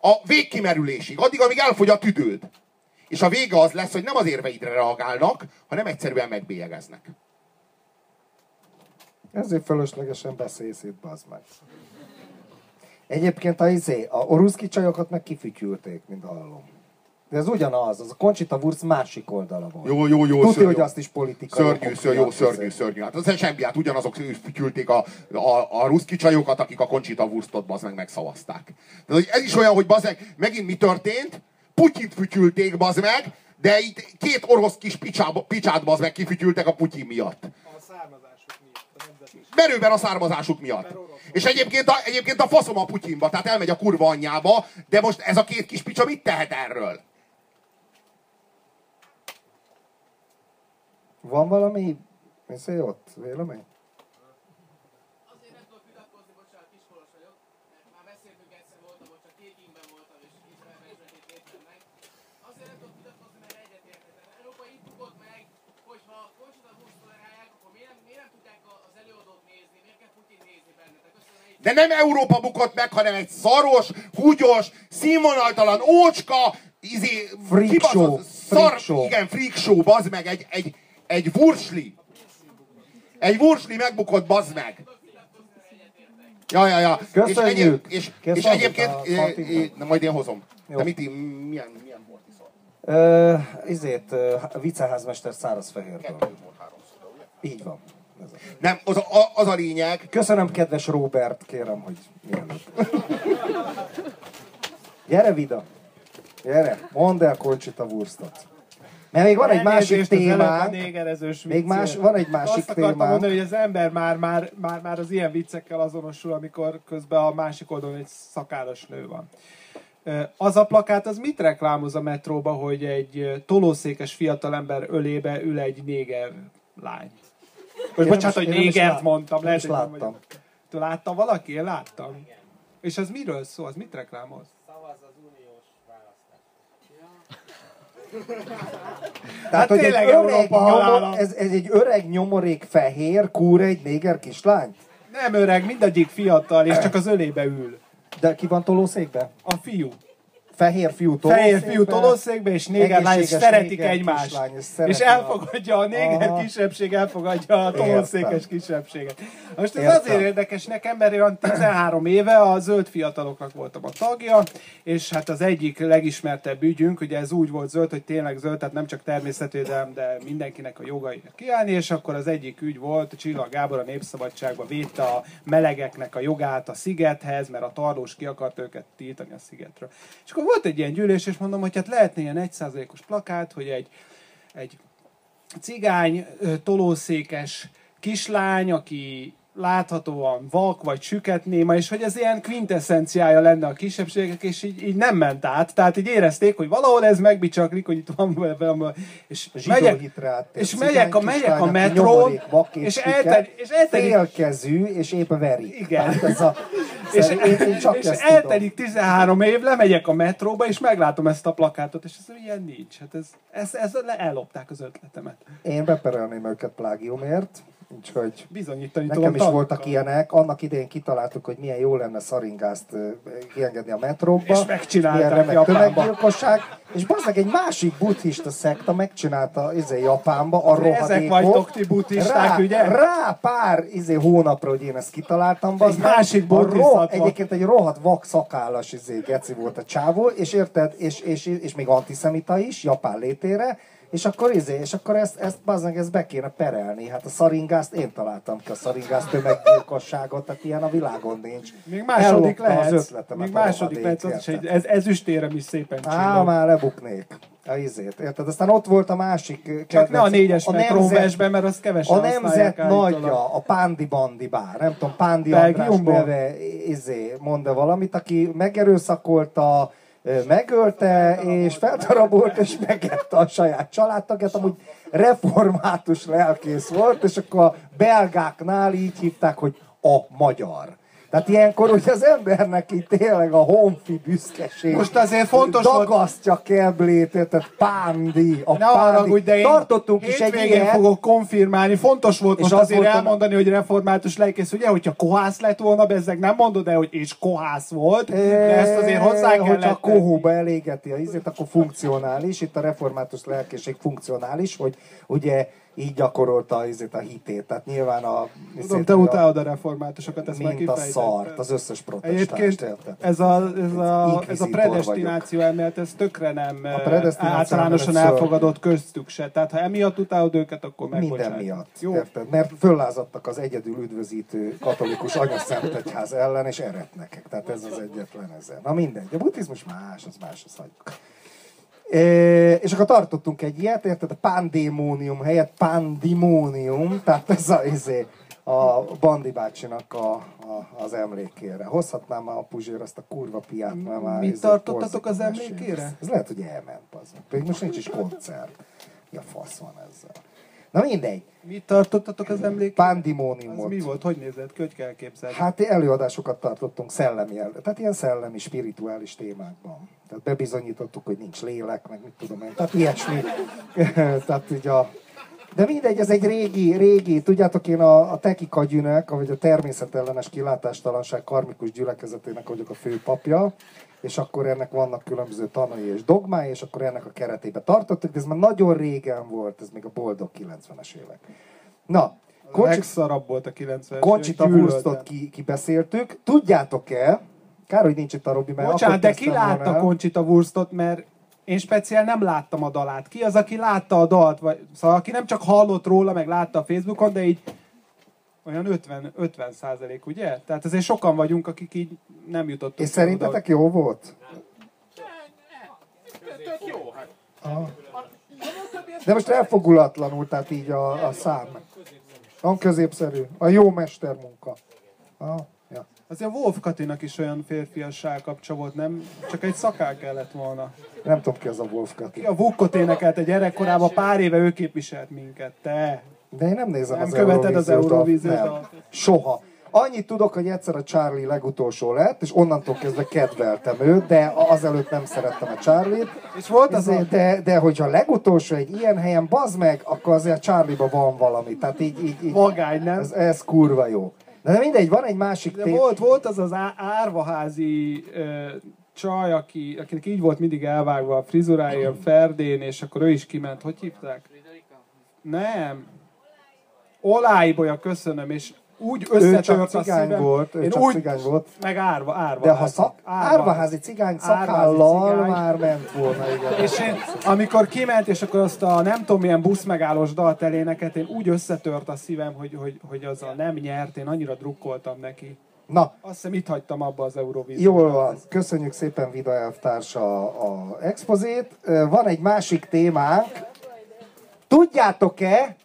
A végkimerülésig. Addig, amíg elfogy a tüdőd. És a vége az lesz, hogy nem az érveidre reagálnak, hanem egyszerűen megbélyegeznek. Ezért fölöslegesen beszélsz itt, bazd meg. Egyébként a, izé, a oroszki csajokat meg kifütyülték, mint hallom. De ez ugyanaz, az a Conchita Wurst másik oldala volt. Jó, jó, jó. Tudja, hogy azt is politikai. Szörnyű, szörnyű, jó, szörnyű, szörnyű. Hát az semmi, hát ugyanazok fütyülték a, a, a ruszki csajokat, akik a Conchita Wurstot bazd meg megszavazták. Tehát ez is olyan, hogy bazd meg, megint mi történt? Putyit fütyülték bazd meg, de itt két orosz kis picsát, picsát bazd meg kifütyültek a Putyin miatt. A származásuk miatt. Merőben a származásuk miatt. És egyébként a, egyébként a faszom a Putyinba, tehát elmegy a kurva anyjába, de most ez a két kis picsa mit tehet erről? Van valami Mészé ott vélemény? Azért nem tudok vitatkozni, bocsánat, kiskolos vagyok, mert már beszéltünk egyszer voltam, hogy csak két ingben voltam, és Izraelben is megint meg. Azért nem tudok vitatkozni, mert egyetértetek. Európa így bukott meg, hogy ha Conchita Wurst tolerálják, akkor miért nem, miért nem tudják az előadót nézni, miért kell Putin nézni bennetek? Köszönöm, De nem Európa bukott meg, hanem egy szaros, húgyos, színvonaltalan, ócska, izé, Freak kibaszott show, szar, freak show. igen, freak show, bazd meg, egy, egy, egy vursli. Egy vursli megbukott, bazd meg. Ja, ja, ja. Köszönjük. És, egyéb, és, és egyébként, a eh, Martinnak. eh, na, majd én hozom. Jó. De mit, milyen, milyen bort iszol? Ö, izét, ö, viceházmester szárazfehérből. Így van. A- Nem, az a, a- az a lényeg, Köszönöm, kedves Robert, kérem, hogy mielőtt. Gyere, Vida! Gyere, mondd el Conchita Wurstot. Mert még van egy másik a témánk. Még más- van egy másik Azt akartam témánk. mondani, hogy az ember már, már, már, már az ilyen viccekkel azonosul, amikor közben a másik oldalon egy szakállas nő van. Az a plakát, az mit reklámoz a metróba, hogy egy tolószékes fiatalember ölébe ül egy néger lány? Most Én bocsánat, most- hogy nem négert mondtam. nem Lehet, hogy nem láttam. vagyok. Te látta valaki? Én láttam. És az miről szól? Az mit reklámoz? Tehát, hogy egy tényleg öreg nyomor, ez, ez egy öreg nyomorék fehér kúr egy néger kislányt? Nem öreg, mindegyik fiatal, és csak az ölébe ül. De ki van tolószékbe? A fiú. Fehér fiú tolószékbe? Fehér fiú tolószékbe, és néger lány, és szeretik egymást. kislány, és És, szereti a- elfogadja a néger Aha. kisebbség, elfogadja a tolószékes Értem. kisebbséget. Most ez Értem. azért érdekes nekem, mert olyan 13 éve a zöld fiataloknak voltam a tagja, és hát az egyik legismertebb ügyünk, ugye ez úgy volt zöld, hogy tényleg zöld, tehát nem csak természetvédelem, de mindenkinek a jogainak kiállni, és akkor az egyik ügy volt, Csillag Gábor a Népszabadságban védte a melegeknek a jogát a szigethez, mert a tarlós ki akart őket tiltani a szigetről. És akkor volt egy ilyen gyűlés, és mondom, hogy hát lehetne ilyen 1%-os plakát, hogy egy, egy cigány, tolószékes kislány, aki láthatóan vak vagy süket néma, és hogy ez ilyen quintessenciája lenne a kisebbségek, és így, így nem ment át. Tehát így érezték, hogy valahol ez megbicsaklik, hogy itt van, van, van és megyek, és megyek a, megyek a metrón, és, eltel, és eltelik Félkezű, és épp veri. Igen. Hát ez a, (laughs) és, én, én csak és eltelik 13 év, lemegyek a metróba, és meglátom ezt a plakátot, és ez ilyen nincs. Hát ez, ez, ez le- ellopták az ötletemet. Én beperelném őket plágiumért, úgyhogy Bizonyítani Nekem is voltak ilyenek. Annak idején kitaláltuk, hogy milyen jó lenne szaringázt kiengedni a metróba. És megcsinálták Milyen remek Japánba. tömeggyilkosság. És bazdmeg egy másik buddhista szekta megcsinálta izé, Japánba a Ezek rohadékot. vagytok ti buddhisták, rá, ugye? Rá pár izé, hónapra, hogy én ezt kitaláltam. bazdmeg. másik A buddhisztat van. Egyébként egy rohadt vak szakállas izé, geci volt a csávó, és érted, és, és, és még antiszemita is, japán létére, és akkor izé, és akkor ezt, ezt, bazdmeg, ezt be kéne perelni. Hát a szaringázt én találtam ki, a szaringász tömeggyilkosságot, tehát ilyen a világon nincs. Még második Ellopta lehet. az ötletemet Még második lehet, az is egy, ez, ezüstérem is szépen Á, csillog. már lebuknék. A izét, érted? Aztán ott volt a másik Csak kedvenc- ne a négyes a metróvesben, mert az kevesen a nemzet nagyja, a Pándi Bandi bár, nem tudom, Pándi Belgiumból? András neve, izé, mondta valamit, aki megerőszakolta, megölte, és feldarabolt, és megette a saját családtagját, amúgy református lelkész volt, és akkor a belgáknál így hívták, hogy a magyar. Tehát ilyenkor ugye az embernek így tényleg a honfi büszkeség Most azért fontos volt- dagasztja keblét, tehát pándi, a Ne pándi. haragudj, de én Tartottunk is egy ilyet, fogok konfirmálni. Fontos volt És most az azért volt a- elmondani, hogy református lelkész, ugye, hogyha kohász lett volna, bezzeg nem mondod el, hogy és kohász volt, de ezt azért hozzá kell Hogyha kohóba elégeti a ízét, akkor funkcionális. Itt a református lelkészség funkcionális, hogy ugye így gyakorolta a, a hitét. Tehát nyilván a... Tudom, te utálod a reformátusokat, ezt már Mint a szart, az összes érted? ez a, ez a, ez a predestináció elmélet, ez tökre nem általánosan elfogadott köztük se. Tehát ha emiatt utálod őket, akkor Minden megbocsát. miatt. Jó, Érted? Mert föllázadtak az egyedül üdvözítő katolikus anyaszentegyház ellen, és eretnekek. Tehát ez az egyetlen ezen. Na mindegy. A buddhizmus más, az más, az hagyjuk. És akkor tartottunk egy ilyet, érted? A pandémónium helyett pandimónium, tehát ez a, izé, a Bandi bácsinak a, a, az emlékére. Hozhatnám már a Puzsér azt a kurva piát, mert már... Mit izé tartottatok az emlékére? Ez lehet, hogy elment az. Pedig most nincs is koncert. Mi a fasz van ezzel? Na mindegy. mit tartottatok az emlékére? Pandimóniumot. Az mi volt? Hogy nézett? Hogy kell képzelni? Hát előadásokat tartottunk szellemi, el, tehát ilyen szellemi, spirituális témákban. Tehát bebizonyítottuk, hogy nincs lélek, meg mit tudom én. Tehát ilyesmi. (laughs) tehát így a De mindegy, ez egy régi, régi, tudjátok én a, a Teki vagy a természetellenes kilátástalanság karmikus gyülekezetének vagyok a fő papja, és akkor ennek vannak különböző tanai és dogmái, és akkor ennek a keretébe tartottuk, de ez már nagyon régen volt, ez még a boldog 90-es évek. Na, A Koncsi, legszarabb volt a 90-es. Conchita gyűlöltem. Wurstot ki, kibeszéltük. Tudjátok-e, kár, hogy nincs itt a Robi, mert Bocsánat, de ki látta el. Conchita Wurstot, mert én speciál nem láttam a dalát. Ki az, aki látta a dalt? Vagy, szóval aki nem csak hallott róla, meg látta a Facebookon, de így olyan 50, 50 százalék, ugye? Tehát azért sokan vagyunk, akik így nem jutottunk. És szerintetek jó volt? Tök jó. Hát. Ah. De most elfogulatlanul, tehát így a, a szám. Van középszerű. A jó mestermunka. Ah, ja. Azért a Wolf Katinak is olyan férfias kapcsa volt, nem? Csak egy szakál kellett volna. Nem tudom ki az a Wolf Kati. Ki a Vukkot énekelt gyerekkorában, pár éve ő képviselt minket. Te! De én nem nézem Nem az követed az Eurovíziót, Nem. a- Soha. Annyit tudok, hogy egyszer a Charlie legutolsó lett, és onnantól kezdve kedveltem őt, de azelőtt nem szerettem a Charlie-t. És volt az a... Ezért, de, de hogyha legutolsó egy ilyen helyen, bazd meg, akkor azért a Charlie-ba van valami. Tehát így, így, így Vagány, nem? ez, ez kurva jó. De mindegy, van egy másik De tém- volt, volt az az á- árvaházi ö, csaj, aki, akinek így volt mindig elvágva a frizurája ilyen ferdén, és akkor ő is kiment. Hogy hívták? Nem. Oláibolya, köszönöm, és úgy összetört a szívem. volt, ő Én csak úgy, cigány volt. Meg árva, árva. De ha szak, árvaházi cigány szakállal cigány. már ment volna, igen. És én, amikor kiment, és akkor azt a nem tudom milyen buszmegállós dalt eléneket, én úgy összetört a szívem, hogy, hogy, hogy az a nem nyert, én annyira drukkoltam neki. Na, Azt hiszem itt hagytam abba az Eurovíziót. Jól van, köszönjük szépen Vida elvtárs a, expozét. Van egy másik témánk. Tudjátok-e,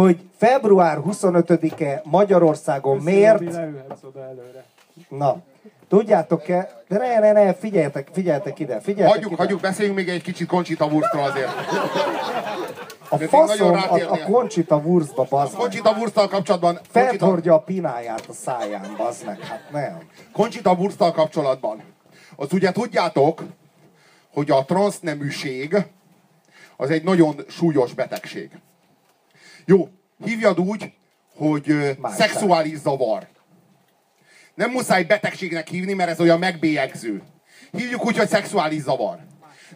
hogy február 25-e Magyarországon miért? Na, tudjátok-e? De ne, ne, ne, figyeljetek, figyeljetek ide, figyeljetek Hagyjuk, ide. hagyjuk, beszéljünk még egy kicsit Conchita Wurstról azért. A faszom, a, a. Conchita Wurstba, bazd. Conchita Wursttal kapcsolatban, Felhordja a pináját a száján, bazd meg, hát nem. Conchita Wursttal kapcsolatban. Az ugye tudjátok, hogy a transzneműség az egy nagyon súlyos betegség. Jó, hívjad úgy, hogy Válság. szexuális zavar. Nem muszáj betegségnek hívni, mert ez olyan megbélyegző. Hívjuk úgy, hogy szexuális zavar.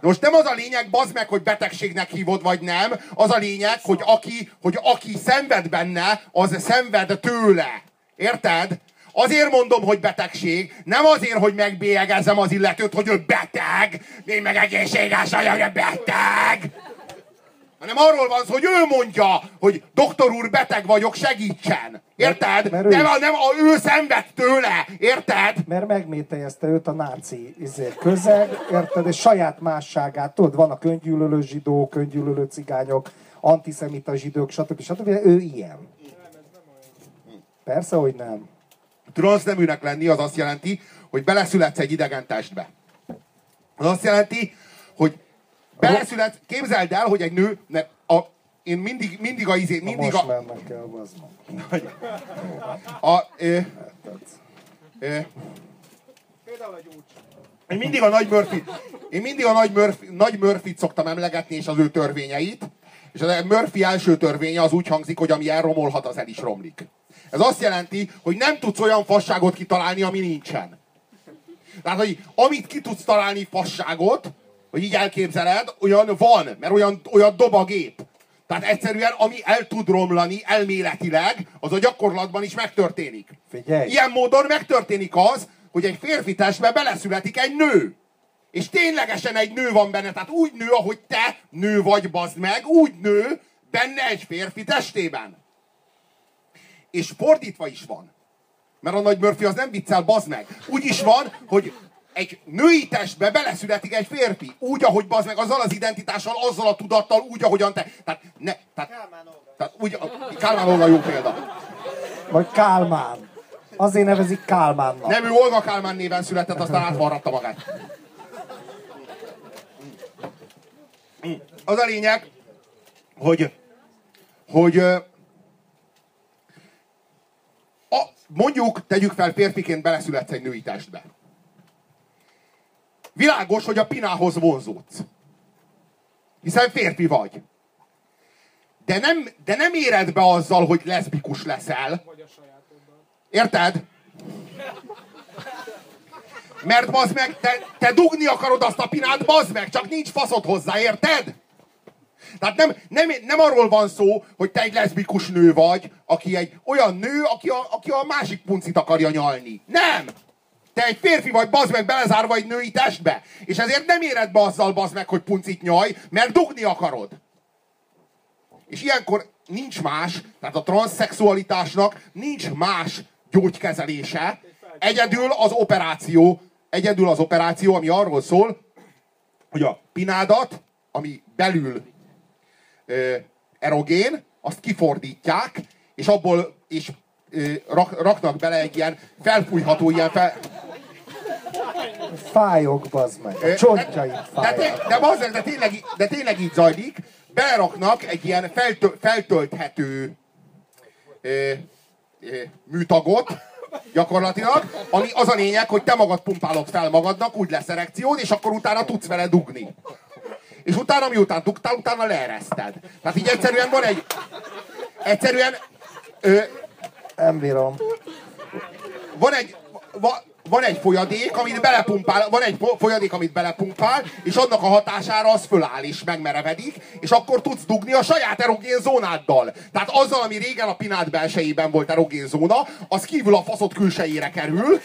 De most nem az a lényeg, bazd meg, hogy betegségnek hívod, vagy nem. Az a lényeg, hogy aki, hogy aki szenved benne, az szenved tőle. Érted? Azért mondom, hogy betegség, nem azért, hogy megbélyegezem az illetőt, hogy ő beteg, én meg egészséges vagyok, beteg hanem arról van szó, hogy ő mondja, hogy doktor úr, beteg vagyok, segítsen. Érted? mert ő nem, a, nem a, ő szenved tőle. Érted? Mert megmételjezte őt a náci izé, közeg, érted? És saját másságát, tudod, vannak öngyűlölő zsidók, öngyűlölő cigányok, antiszemita zsidók, stb. stb. Ő ilyen. Persze, hogy nem. Transzneműnek lenni az azt jelenti, hogy beleszületsz egy idegen testbe. Az azt jelenti, hogy beleszületsz, képzeld el, hogy egy nő, ne, a, én mindig, mindig a izé, mindig most a, mennek el, bazd meg. a, ö, ö, én mindig a nagy Murphy, én mindig a nagy Murphy, nagy Murphy-t szoktam emlegetni, és az ő törvényeit. És a Murphy első törvénye az úgy hangzik, hogy ami elromolhat, az el is romlik. Ez azt jelenti, hogy nem tudsz olyan fasságot kitalálni, ami nincsen. Tehát, hogy amit ki tudsz találni fasságot, hogy így elképzeled, olyan van, mert olyan, olyan dob a gép. Tehát egyszerűen, ami el tud romlani elméletileg, az a gyakorlatban is megtörténik. Figyelj. Ilyen módon megtörténik az, hogy egy férfi testbe beleszületik egy nő. És ténylegesen egy nő van benne, tehát úgy nő, ahogy te nő vagy, bazd meg, úgy nő benne egy férfi testében. És fordítva is van. Mert a nagy Murphy az nem viccel, bazd meg. Úgy is van, hogy egy női testbe beleszületik egy férfi. Úgy, ahogy bazd meg, azzal az identitással, azzal a tudattal, úgy, ahogyan te. Tehát, ne, tehát, tehát úgy, a, Kálmán Olga jó példa. Vagy Kálmán. Azért nevezik Kálmánnak. Nem, ő Olga Kálmán néven született, aztán átvarratta magát. Az a lényeg, hogy, hogy a, mondjuk, tegyük fel, férfiként beleszületsz egy női testbe. Világos, hogy a pinához vonzódsz. Hiszen férfi vagy. de nem, de nem éred be azzal, hogy leszbikus leszel. Érted? Mert bazd meg, te, te dugni akarod azt a pinát, bazd meg, csak nincs faszod hozzá, érted? Tehát nem, nem, nem arról van szó, hogy te egy leszbikus nő vagy, aki egy olyan nő, aki a, aki a másik puncit akarja nyalni. Nem! Te egy férfi vagy, bazd meg, belezárva egy női testbe. És ezért nem éred be azzal, bazd meg, hogy puncit nyalj, mert dugni akarod. És ilyenkor nincs más, tehát a transzexualitásnak nincs más gyógykezelése, egyedül az operáció, egyedül az operáció, ami arról szól, hogy a pinádat, ami belül ö, erogén, azt kifordítják, és abból és ö, rak, raknak bele egy ilyen felfújható, ilyen fel, Fájok, bazd meg. A csontjaim de, fájnak. de, de, bazzeg, de, tényleg, de tényleg így zajlik, beleraknak egy ilyen feltö, feltölthető ö, ö, műtagot, gyakorlatilag, ami az a lényeg, hogy te magad pumpálod fel magadnak, úgy lesz erekciód, és akkor utána tudsz vele dugni. És utána, miután dugtál, utána leereszted. Tehát így egyszerűen van egy... Egyszerűen ö, Nem bírom. van egy, va, van egy folyadék, amit belepumpál, van egy fo- folyadék, amit belepumpál, és annak a hatására az föláll és megmerevedik, és akkor tudsz dugni a saját erogén zónáddal. Tehát azzal, ami régen a pinád belsejében volt erogén zóna, az kívül a faszod külsejére kerül,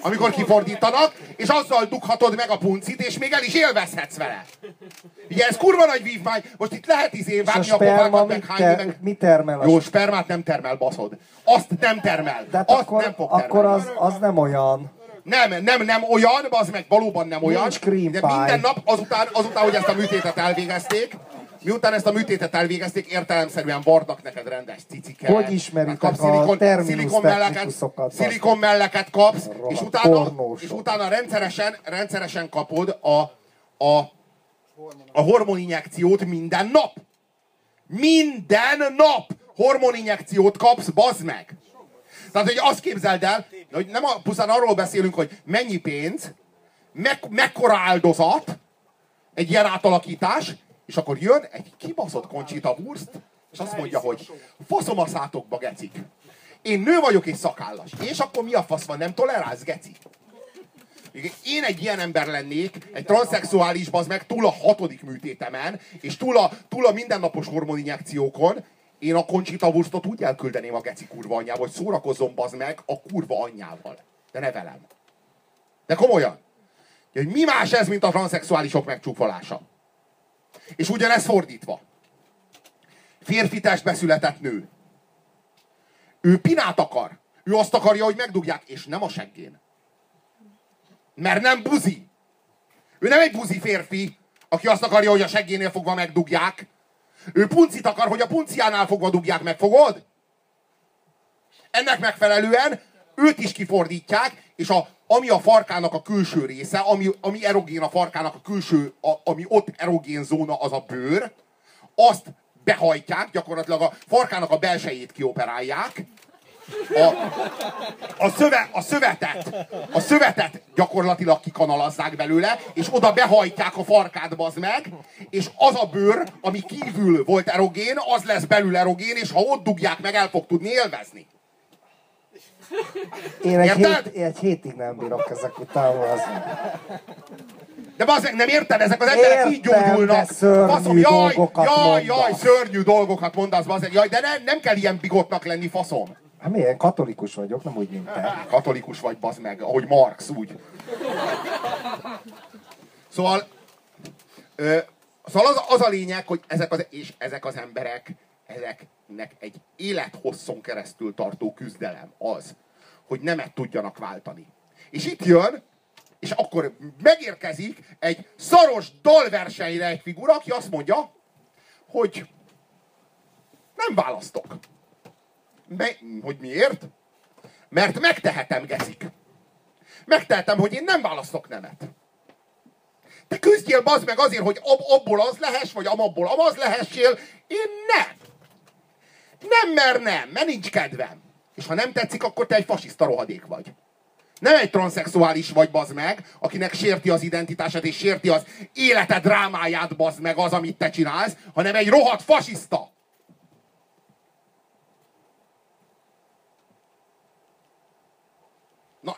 amikor kifordítanak, és azzal dughatod meg a puncit, és még el is élvezhetsz vele. Ugye ez kurva nagy vívmány, most itt lehet izé a vágni a pofákat, mit, meg hányni, ter, meg... mit termel? A Jó, spermát nem termel, baszod. Azt nem termel. Tehát azt akkor, nem fog termelni. akkor az, az nem olyan. Nem, nem, nem olyan, az meg valóban nem olyan. Nincs de minden nap azután, azután, hogy ezt a műtétet elvégezték, miután ezt a műtétet elvégezték, értelemszerűen vardak neked rendes cicike. Hogy ismeritek kapsz a szilikon, szilikon melleket, szilikon melleket kapsz, és utána, pornósok. és utána rendszeresen, rendszeresen kapod a, a, a hormoninjekciót minden nap. Minden nap hormoninjekciót kapsz, bazd meg! Tehát, hogy azt képzeld el, hogy nem a, pusztán arról beszélünk, hogy mennyi pénz, meg, mekkora áldozat, egy ilyen átalakítás, és akkor jön egy kibaszott Conchita Wurst, és azt mondja, hogy faszom a szátokba, gecik. Én nő vagyok és szakállas. És akkor mi a fasz van, nem tolerálsz, geci? Én egy ilyen ember lennék, egy transzexuális az meg túl a hatodik műtétemen, és túl a, túl a mindennapos hormoninjekciókon, én a Conchita Wurstot úgy elküldeném a geci kurva anyjába, hogy szórakozzon bazd meg a kurva anyjával. De ne velem. De komolyan. Hogy mi más ez, mint a transzexuálisok megcsúfolása? És ugyanez fordítva. Férfi testbe született nő. Ő pinát akar. Ő azt akarja, hogy megdugják, és nem a seggén. Mert nem buzi. Ő nem egy buzi férfi, aki azt akarja, hogy a seggénél fogva megdugják. Ő puncit akar, hogy a punciánál fogva dugják meg, fogod? Ennek megfelelően őt is kifordítják, és a, ami a farkának a külső része, ami, ami erogén a farkának a külső, a, ami ott erogén zóna, az a bőr, azt behajtják, gyakorlatilag a farkának a belsejét kioperálják, a, a, szöve, a szövetet, a szövetet gyakorlatilag kikanalazzák belőle, és oda behajtják a farkát, bazd meg, és az a bőr, ami kívül volt erogén, az lesz belül erogén, és ha ott dugják meg, el fog tudni élvezni. Én egy, Érted? hét, én egy hétig nem bírok ezek után. Az... De bazd meg, nem érted? Ezek az emberek így Értem, gyógyulnak. de szörnyű Faszom, jaj, dolgokat jaj, jaj, mondasz. szörnyű dolgokat mondasz, bazd meg. Jaj, de ne, nem kell ilyen bigotnak lenni, faszom. Hát milyen katolikus vagyok, nem úgy, mint te. Katolikus vagy, bazd meg, ahogy Marx, úgy. Szóval, ö, szóval az, az a lényeg, hogy ezek az, és ezek az emberek, ezeknek egy élethosszon keresztül tartó küzdelem az, hogy nemet tudjanak váltani. És itt jön, és akkor megérkezik egy szaros dalversenyre egy figura, aki azt mondja, hogy nem választok. Me- hogy miért? Mert megtehetem, geszik. Megtehetem, hogy én nem választok nemet. Te küzdjél bazd meg azért, hogy ab, abból az lehess, vagy amabból amaz lehessél. Én nem. Nem, mert nem, mert nincs kedvem. És ha nem tetszik, akkor te egy fasiszta rohadék vagy. Nem egy transzexuális vagy, bazd meg, akinek sérti az identitását és sérti az életed drámáját, bazd meg az, amit te csinálsz, hanem egy rohadt fasiszta.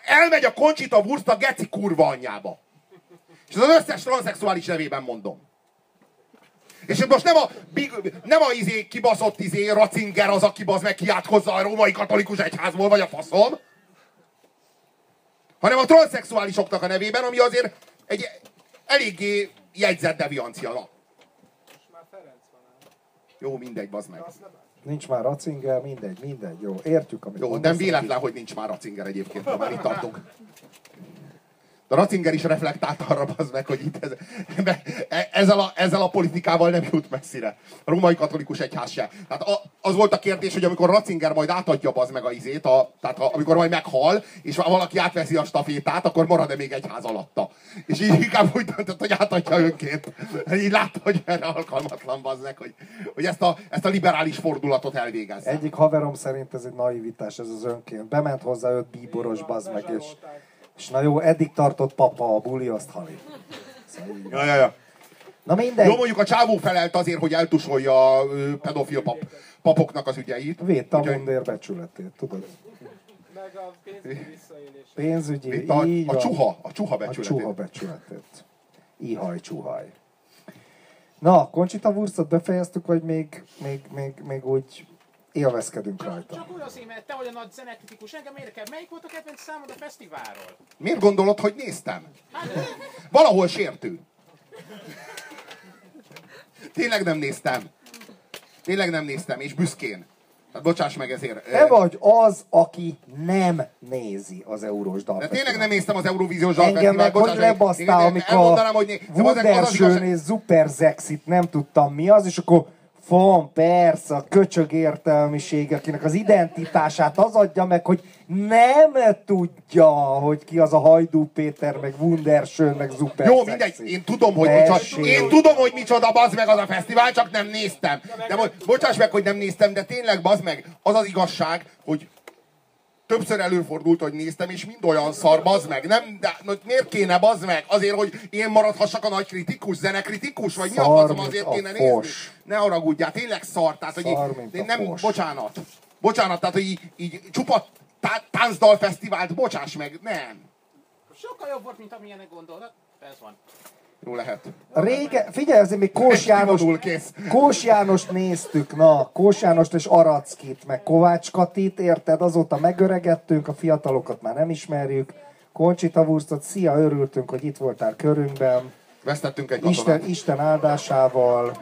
Elmegy a Conchita Wurst a geci kurva anyjába. És ez az összes transzexuális nevében mondom. És most nem a, nem a izé kibaszott izé Ratzinger az, aki bazd meg kiátkozza a római katolikus egyházból, vagy a faszom, hanem a transzexuálisoknak a nevében, ami azért egy eléggé jegyzett deviancia. Na. Már Ferenc van ám. Jó, mindegy, bazd meg. Nincs már Ratzinger, mindegy, mindegy, jó, értjük, amit Jó, mondasz. nem véletlen, hogy nincs már Ratzinger egyébként, ha már itt tartunk. De Ratzinger is reflektált arra, az meg, hogy itt ez, (laughs) e- ezzel, a, ezzel a politikával nem jut messzire. A római katolikus egyház se. Tehát a, az volt a kérdés, hogy amikor Ratzinger majd átadja az meg a izét, a, tehát a, amikor majd meghal, és valaki átveszi a stafétát, akkor marad-e még egyház alatta. És így inkább úgy döntött, hogy átadja önként. Így látta, hogy erre alkalmatlan bazznek, hogy, hogy ezt, a, ezt a liberális fordulatot elvégezze. Egyik haverom szerint ez egy naivitás, ez az önként. Bement hozzá öt bíboros, bazd meg, és, bezsarolták. És na jó, eddig tartott papa a buli, azt hali. Ja, ja, ja. Na mindegy, Jó, mondjuk a csávó felelt azért, hogy eltusolja a pedofil pap, papoknak az ügyeit. védte a mundér becsületét, tudod? Meg a pénzügyi visszaélés. Pénzügyi, Védte a, így a csuha, a csuha A becsületét. csuha becsületét. Ihaj, csuhaj. Na, Conchita Wurstot befejeztük, vagy még, még, még, még úgy élvezkedünk rajta? Csak úgy az mert te vagy a nagy zenekritikus, engem érdekel. Melyik volt a kedvenc számod a fesztiválról? Miért gondolod, hogy néztem? Valahol sértő. Tényleg nem néztem. Tényleg nem néztem, és büszkén. Hát bocsáss meg ezért. Te vagy az, aki nem nézi az eurós De dalfesztivált. tényleg nem néztem az Eurovíziós Engem Dalfesztivál. meg hogy lebasztál, Én- amikor igazság- és Supersexit nem tudtam mi az, és akkor van persze a köcsög értelmiség, akinek az identitását az adja meg, hogy nem tudja, hogy ki az a Hajdú Péter, meg Wunderschön, meg Super Jó, mindegy, én tudom, hogy micsoda, én tudom, hogy micsoda bazd meg az a fesztivál, csak nem néztem. De mo- bocsáss meg, hogy nem néztem, de tényleg bazd meg, az az igazság, hogy többször előfordult, hogy néztem, és mind olyan szar, bazd meg. Nem, de miért kéne bazd meg? Azért, hogy én maradhassak a nagy kritikus, zenekritikus? Vagy mi a Szar, faszom azért a kéne nézni? fos. Ne haragudjál, tényleg szar. Tehát, hogy Szar, én a nem, fos. bocsánat. Bocsánat, tehát, hogy így, így csupa tá- táncdal fesztivált, bocsáss meg, nem. Sokkal jobb volt, mint amilyenek gondolod. Ez van. Jó lehet. Régen, figyelj, azért még Kós János. Kós Jánost néztük, na, Kós Jánost és Arackit, meg Kovács Katit, érted? Azóta megöregettünk, a fiatalokat már nem ismerjük. Conchita Wurstot, szia, örültünk, hogy itt voltál körünkben. Vesztettünk egy katonát. Isten, Isten áldásával.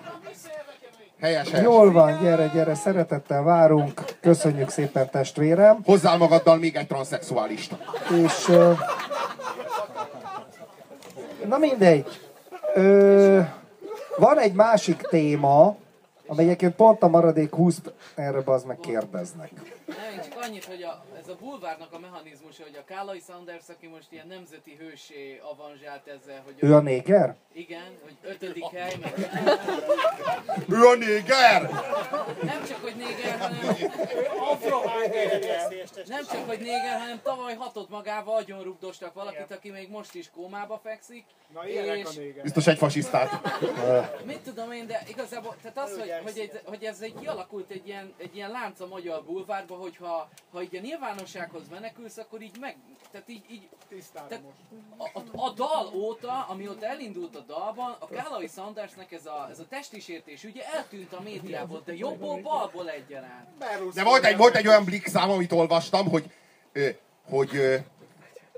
Helyes, helyes. Jól van, gyere, gyere, szeretettel várunk. Köszönjük szépen testvérem. Hozzál magaddal még egy transzexuálist. És... Na mindegy. Ö, van egy másik téma, amely egyébként pont a maradék 20 erre az meg kérdeznek. Nem, én csak annyit, hogy a, ez a bulvárnak a mechanizmusa, hogy a Kálai Sanders, aki most ilyen nemzeti hősé avanzsált ezzel, hogy Ő a néger? igen, hogy ötödik hely, meg Ő a néger! nem csak, hogy néger, hanem nem csak, hogy néger, hanem tavaly hatott magával, agyon rugdostak valakit, aki még most is kómába fekszik, Na ilyenek a és néger. Biztos egy fasisztát. mit tudom én, de igazából, tehát az, hogy, hogy, egy, hogy ez egy kialakult egy ilyen, egy ilyen lánc a magyar bulvárba, hogy ha, ha így a nyilvánossághoz menekülsz, akkor így meg, tehát így, így Tisztára tehát most. a, a, a, dal óta, amióta elindult a dalban, a Kálai Sandersnek ez a, ez a testisértés ugye eltűnt a médiából, de jobbból, balból egyaránt. De volt egy, volt egy olyan blik szám, amit olvastam, hogy, hogy ö,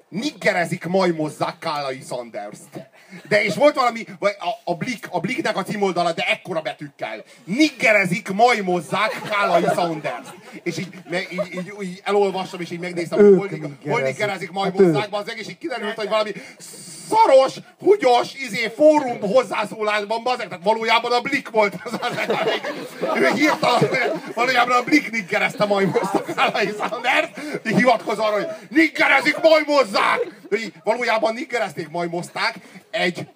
niggerezik, majmozzák Kálai Sanders-t. De és volt valami, vagy a, a, Blik, a Bliknek a címoldala, de ekkora betűkkel. Niggerezik, majmozzák Kálai Sanders. És így, így, így, így elolvastam, és így megnéztem, hogy hol, hol niggerezik. Hát majmozzák, bazzeg, és így kiderült, hogy valami szaros, húgyos, izé, fórum hozzászólásban, bazzeg, tehát valójában a Blik volt az az, ő hírta, valójában a Blik niggerezte majmozta Kálai Sanders, így hivatkoz arra, hogy niggerezik, majmozzák! Így valójában niggerezték, majmozták egy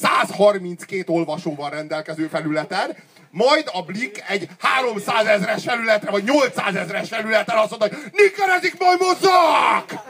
132 olvasóval rendelkező felületen, majd a Blik egy 300 ezres felületre, vagy 800 ezres felületen azt mondta, hogy niggerezik, majmozzák!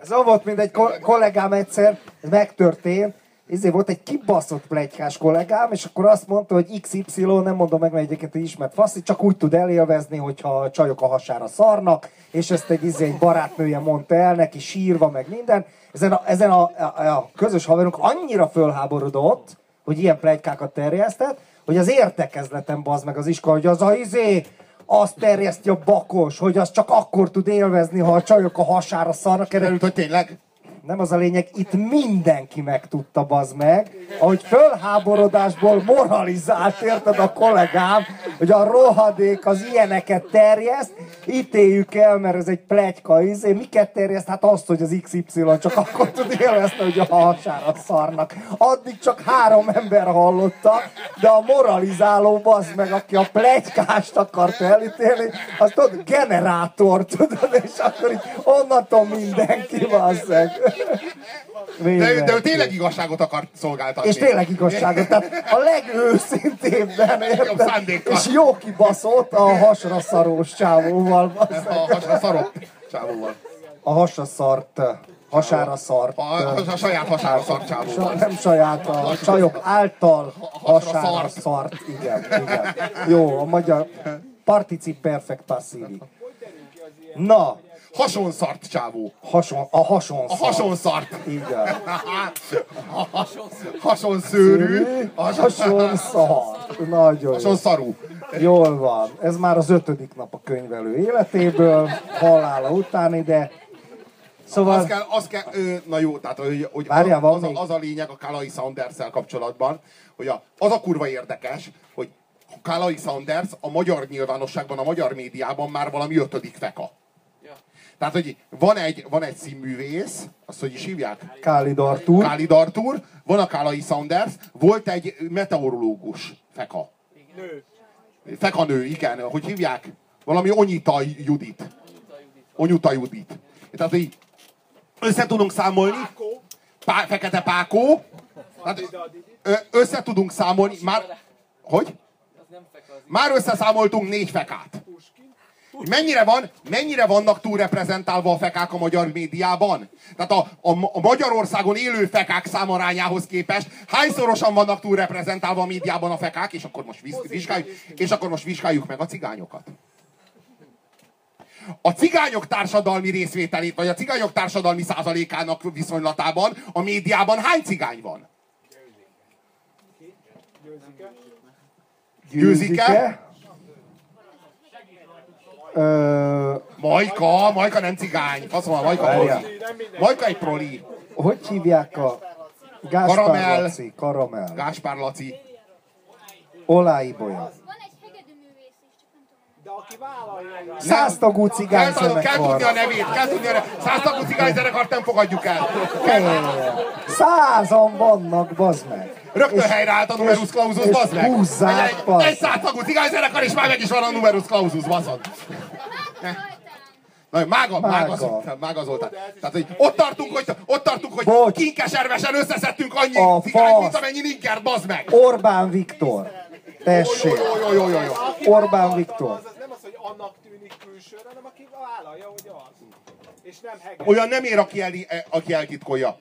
Ez olyan volt, mint egy ko- kollégám egyszer, ez megtörtént, izé volt egy kibaszott plegykás kollégám, és akkor azt mondta, hogy XY, nem mondom meg, mert egyébként egy ismert faszi, csak úgy tud elélvezni, hogyha a csajok a hasára szarnak, és ezt egy, izé, egy barátnője mondta el neki, sírva, meg minden. Ezen a, ezen a, a, a közös haverunk annyira fölháborodott, hogy ilyen plegykákat terjesztett, hogy az értekezleten bazd meg az iskola, hogy az a izé, azt terjeszti a bakos, hogy az csak akkor tud élvezni, ha a csajok a hasára erre Került, hogy tényleg? Nem az a lényeg, itt mindenki megtudta, bazd meg, ahogy fölháborodásból moralizált, érted a kollégám, hogy a rohadék az ilyeneket terjeszt, ítéljük el, mert ez egy plegyka, izé, miket terjeszt? Hát azt, hogy az XY csak akkor tud élvezni, hogy a hasára szarnak. Addig csak három ember hallotta, de a moralizáló bazd meg, aki a plegykást akart elítélni, az tudod, generátor, tudod, és akkor így onnantól mindenki, bazd meg. De, de ő tényleg igazságot akart szolgáltatni. És tényleg igazságot, tehát a legőszintébben, érted? És jó kibaszott a hasra szarós csávóval. A, meg. a, a szarok csávóval. A hasra szart, hasára szart. A, a, a saját hasára szart csávóval. Nem saját, a csajok által hasra hasára szart. szart. Igen, igen. Jó, a magyar particip perfect passivi. Na, Hasonszart csávó. hason, a hason A hasonszart. Igen. (laughs) A hasonszőrű. A Hason szart. Nagyon hasonszarú. Jól van. Ez már az ötödik nap a könyvelő életéből, halála utáni, de Szóval Azt kell, azt kell, ö, na jó, tehát hogy, hogy Várjál, van az, a, az a lényeg a Kálai sanders kapcsolatban, hogy a, az a kurva érdekes, hogy Kálai Sanders a magyar nyilvánosságban, a magyar médiában már valami ötödik feka. Tehát, hogy van egy, van egy színművész, azt hogy is hívják? Kálid Artúr, Kálid Artur, van a Kálai Sanders, volt egy meteorológus feka. Nő. Feka nő, igen, hogy hívják? Valami Onyita Judit. Onyuta Judit. Tehát így össze tudunk számolni. Pá, fekete pákó. Hát, össze tudunk számolni. Már, hogy? Már összeszámoltunk négy fekát. Mennyire, van, mennyire vannak túlreprezentálva a fekák a magyar médiában? Tehát a, a, a Magyarországon élő fekák számarányához képest hányszorosan vannak túlreprezentálva a médiában a fekák, és akkor most viz- vizsgáljuk, és akkor most vizsgáljuk meg a cigányokat. A cigányok társadalmi részvételét, vagy a cigányok társadalmi százalékának viszonylatában a médiában hány cigány van? Győzike? Ö, Majka, Majka nem cigány. Faszom, a Majka proli. Majka egy proli. hogy hívják a Gáspár Karamell. Laci, Karamell, Gáspár Laci. Olái Bolya, Van egy hegedűművész is, csak nem tudom. De aki vállalja, hogy száztagú cigány Kell, kell tudni a nevét, kell tudni a nevét. Száztagú cigány zenekart nem fogadjuk el. Százan vannak, bazd meg. Rögtön És- helyreállt a numerus clausus, bazd meg. húzzák, Egy, bazd egy száztagú cigány zenekar, és már meg is van a numerus clausus, baszod. Na, mága, mága, Mága. Zoltán, mága Zoltán. Tehát, hogy ott tartunk, hogy, ott tartunk, hogy Bocs. kinkeservesen összeszedtünk annyi A cigányt, mint fasz. amennyi ninkert, bazd meg. Orbán Viktor. Tessék. Jó, jó, jó, jó, jó. Orbán Viktor. Annak tűnik külsőre, hanem aki vállalja, hogy az. És nem heged. Olyan nem ér, aki, el, aki eltitkolja.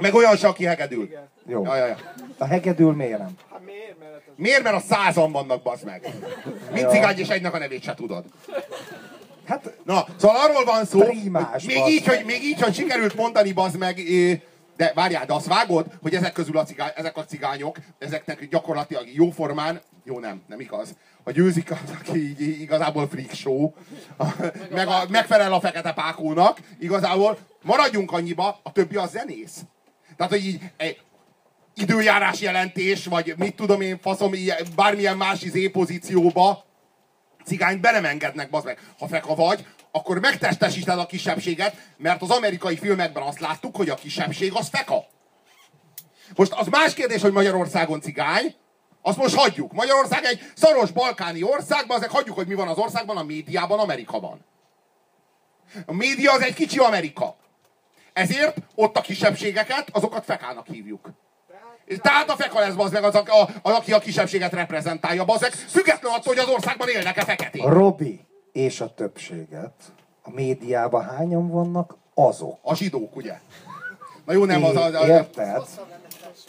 Meg olyan se, aki hegedül. Jó. Ja, ja, ja. A hegedül miért nem? Hát miért? Mert az Miért? Mert a százan vannak, bazd meg. Mind cigány és egynek a nevét se tudod. Hát Na, szóval arról van szó, Primás, még, így, meg. hogy, még így, hogy sikerült mondani, bazd meg, de várjál, de azt vágod, hogy ezek közül a cigány, ezek a cigányok, ezeknek gyakorlatilag jóformán, jó nem, nem igaz, a győzik az, aki így, igazából freak show, a, meg a, megfelel a fekete pákónak, igazából maradjunk annyiba, a többi az zenész. Tehát, hogy így egy időjárás jelentés, vagy mit tudom én, faszom, ilyen, bármilyen más izé pozícióba, cigányt be nem engednek, bazd meg. Ha feka vagy, akkor megtestesíted a kisebbséget, mert az amerikai filmekben azt láttuk, hogy a kisebbség az feka. Most az más kérdés, hogy Magyarországon cigány, azt most hagyjuk. Magyarország egy szaros balkáni országban, azért hagyjuk, hogy mi van az országban, a médiában, Amerika van. A média az egy kicsi Amerika. Ezért ott a kisebbségeket, azokat fekának hívjuk. Tehát a feka lesz, bazd meg, az, a, az, aki a kisebbséget reprezentálja, bazd meg, független attól, hogy az országban élnek-e feketék. Robi és a többséget a médiában hányan vannak? Azok. A zsidók, ugye? Na jó, nem, az, az, az, Érted?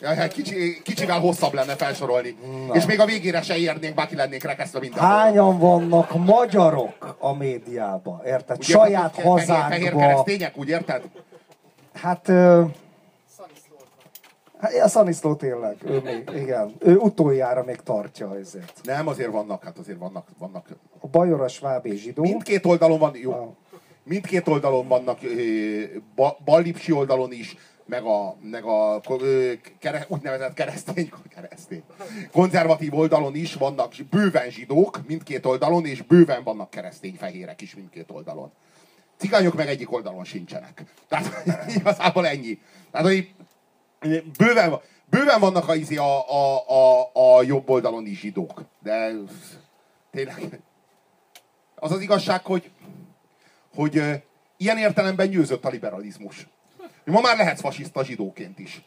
Hát kicsi, kicsivel hosszabb lenne felsorolni. És még a végére se érnénk, bár ki lennénk rekesztve minden. Hányan vannak magyarok a médiában? Érted? Ugye, Saját fehér, fehér, fehér hazánkba. keresztények, úgy érted? Hát... Ö... Hát, a Szaniszló tényleg, ő még, igen. Ő utoljára még tartja ezért. Nem, azért vannak, hát azért vannak, vannak. A Bajor, a Sváb és Zsidó. Mindkét oldalon van, Ah. jó. Mindkét oldalon vannak, ö, ba, ballipsi oldalon is, meg a, meg a kere, úgynevezett keresztény, keresztény, konzervatív oldalon is vannak bőven zsidók, mindkét oldalon, és bőven vannak keresztény fehérek is mindkét oldalon. Cigányok meg egyik oldalon sincsenek. Tehát (laughs) igazából ennyi. Tehát, hogy bőven, bőven vannak a, izé a, a, a, a jobb oldalon is zsidók. De tényleg az az igazság, hogy, hogy ilyen értelemben győzött a liberalizmus. Ma már lehetsz fasiszta zsidóként is.